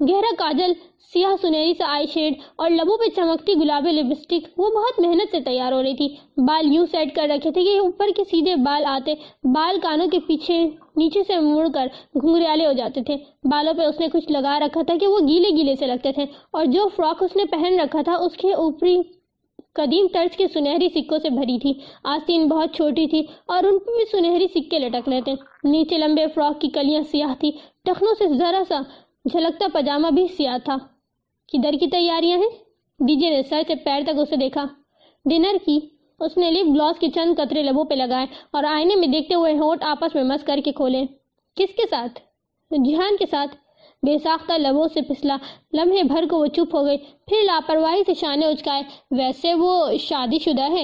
گہرا کاجل، سیاہ سنہری سا آئی شیڈ اور لبوں پہ چمکتی گلابی لپسٹک، وہ بہت محنت سے تیار ہو رہی تھی۔ بال یوں سیٹ کر رکھے تھے کہ اوپر کے سیدھے بال آتے، بال کانوں کے پیچھے نیچے سے مڑ کر گھنگریالے ہو جاتے تھے۔ بالوں پہ اس نے کچھ لگا رکھا تھا کہ وہ گیلے گیلے سے لگتے تھے اور جو فراک اس نے پہن رکھا تھا اس کے اوپری قدیم طرز کے سنہری سکوں سے بھری تھی۔ آستین بہت چھوٹی تھی اور ان پہ بھی سنہری سکے لٹک رہے تھے۔ نیچے لمبے فراک کی کلیاں سیاہ تھی ٹخنوں سے ذرا سا جھلکتا پاجامہ بھی سیاہ تھا۔ کدھر کی تیاریاں ہیں؟ ڈی جے نے سر سے پیر تک اسے دیکھا۔ ڈنر کی۔ اس نے لپ گلاس کے چند قطرے لبوں پہ لگائے اور آئینے میں دیکھتے ہوئے ہونٹ آپس میں مس کر کے کھولے۔ کس کے ساتھ؟ جہان کے ساتھ۔ بے ساختہ لبوں سے پھسلا۔ لمحے بھر کو وہ چپ ہو گئی پھر لاپرواہی سے شانے اچکائے۔ ویسے وہ شادی شدہ ہے۔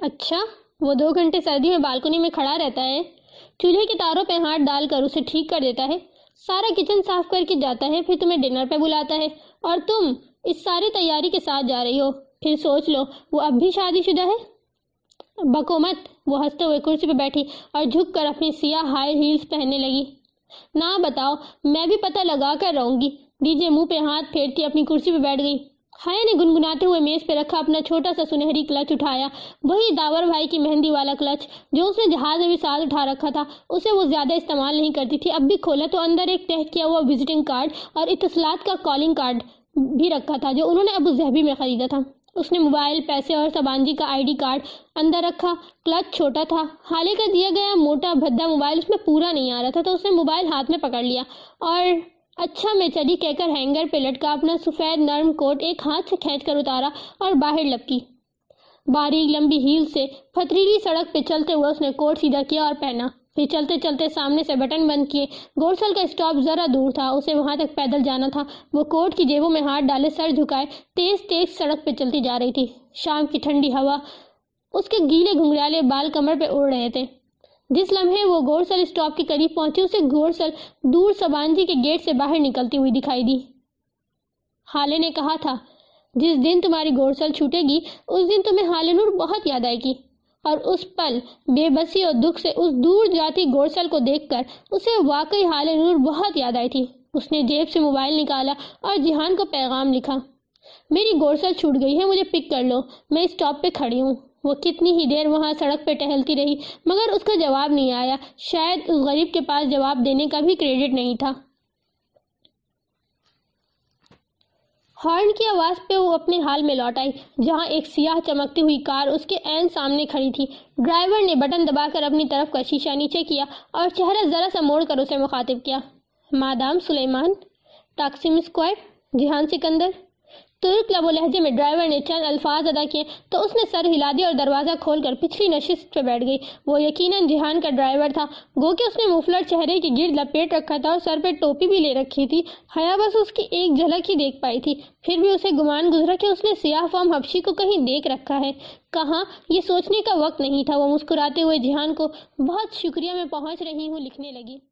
اچھا وہ دو گھنٹے سردی میں بالکنی میں کھڑا رہتا ہے۔ چولہے کے تاروں پہ ہاتھ ڈال کر اسے ٹھیک کر دیتا ہے۔ سارا کچن صاف کر کے جاتا ہے، پھر تمہیں ڈنر پہ بلاتا ہے۔ اور تم اس ساری تیاری کے ساتھ جا رہی ہو۔ پھر سوچ لو، وہ اب بھی شادی شدہ ہے؟ بکو مت، وہ ہنستے ہوئے کرسی پہ بیٹھی اور جھک کر اپنی سیاہ ہائی ہیلز پہننے لگی۔ نہ بتاؤ، میں بھی پتہ لگا کر رہوں گی۔ ڈی جے منہ پہ ہاتھ پھیرتی اپنی کرسی پہ بیٹھ گئی۔ ہائے نے گنگناتے ہوئے میز پہ رکھا، اپنا چھوٹا سا سنہری کلچ اٹھایا۔ وہی داور بھائی کی مہندی والا کلچ، جو اس نے جہاز میں بھی ساتھ اٹھا رکھا تھا۔ اسے وہ زیادہ استعمال نہیں کرتی تھی۔ اب بھی کھولا تو اندر ایک تہ کیا ہوا وزٹنگ کارڈ اور اتصالات کا کالنگ کارڈ بھی رکھا تھا، جو انہوں نے ابو زہبی میں خریدا تھا۔ اس نے موبائل، پیسے اور سبانجی کا آئی ڈی کارڈ اندر رکھا۔ کلچ چھوٹا تھا حالے کا دیا گیا موٹا بھدا موبائل، اس میں پورا نہیں آ رہا تھا، تو اس نے موبائل ہاتھ میں پکڑ لیا۔ اور اچھا میں چلی کہہ کر ہینگر پہ لٹکا، اپنا سفید نرم کوٹ ایک ہاتھ سے کھینچ کر اتارا اور باہر لپکی۔ باریک لمبی ہیل سے پتریلی سڑک پہ چلتے ہوئے اس نے کوٹ سیدھا کیا اور پہنا۔ پھر چلتے چلتے سامنے سے بٹن بند کیے۔ گورسل کا اسٹاپ ذرا دور تھا، اسے وہاں تک پیدل جانا تھا۔ وہ کوٹ کی جیبوں میں ہاتھ ڈالے، سر جھکائے، تیز تیز سڑک پہ چلتی جا رہی تھی۔ شام کی ٹھنڈی ہوا، اس کے گیلے گھنگریالے بال کمر پہ اڑ رہے تھے۔ جس لمحے وہ گورسل اسٹاپ کے قریب پہنچے اسے گورسل دور سبانجی کے گیٹ سے باہر نکلتی ہوئی دکھائی دی۔ حالے نے کہا تھا، جس دن تمہاری گورسل چھوٹے گی، اس دن تمہیں حال نور بہت یاد آئے گی۔ اور اس پل بے بسی اور دکھ سے اس دور جاتی گورسل کو دیکھ کر اسے واقعی حال نور بہت یاد آئی تھی۔ اس نے جیب سے موبائل نکالا اور جہان کو پیغام لکھا، میری گورسل چھوٹ گئی ہے، مجھے پک کر لو، میں اسٹاپ پہ کھڑی ہوں وہ کتنی ہی دیر وہاں سڑک پہ ٹہلتی رہی، مگر اس کا جواب نہیں آیا۔ شاید اس غریب کے پاس جواب دینے کا بھی کریڈٹ نہیں تھا۔ ہارن کی آواز پہ وہ اپنے حال میں لوٹ آئی، جہاں ایک سیاہ چمکتی ہوئی کار اس کے عین سامنے کھڑی تھی۔ ڈرائیور نے بٹن دبا کر اپنی طرف کا شیشہ نیچے کیا اور چہرہ ذرا سا موڑ کر اسے مخاطب کیا۔ مادام سلیمان تقسیم اسکوائر، جہان سکندر۔ ترک لب و لہجے میں ڈرائیور نے چند الفاظ ادا کیے تو اس نے سر ہلا دیا اور دروازہ کھول کر پچھلی نشست پہ بیٹھ گئی۔ وہ یقیناً جہان کا ڈرائیور تھا۔ گو کہ اس نے مفلر چہرے کی گرد لپیٹ رکھا تھا اور سر پہ ٹوپی بھی لے رکھی تھی۔ حیا بس اس کی ایک جھلک ہی دیکھ پائی تھی۔ پھر بھی اسے گمان گزرا کہ اس نے سیاہ فام حبشی کو کہیں دیکھ رکھا ہے۔ کہاں؟ یہ سوچنے کا وقت نہیں تھا۔ وہ مسکراتے ہوئے جہان کو بہت شکریہ میں پہنچ رہی ہوں لکھنے لگی۔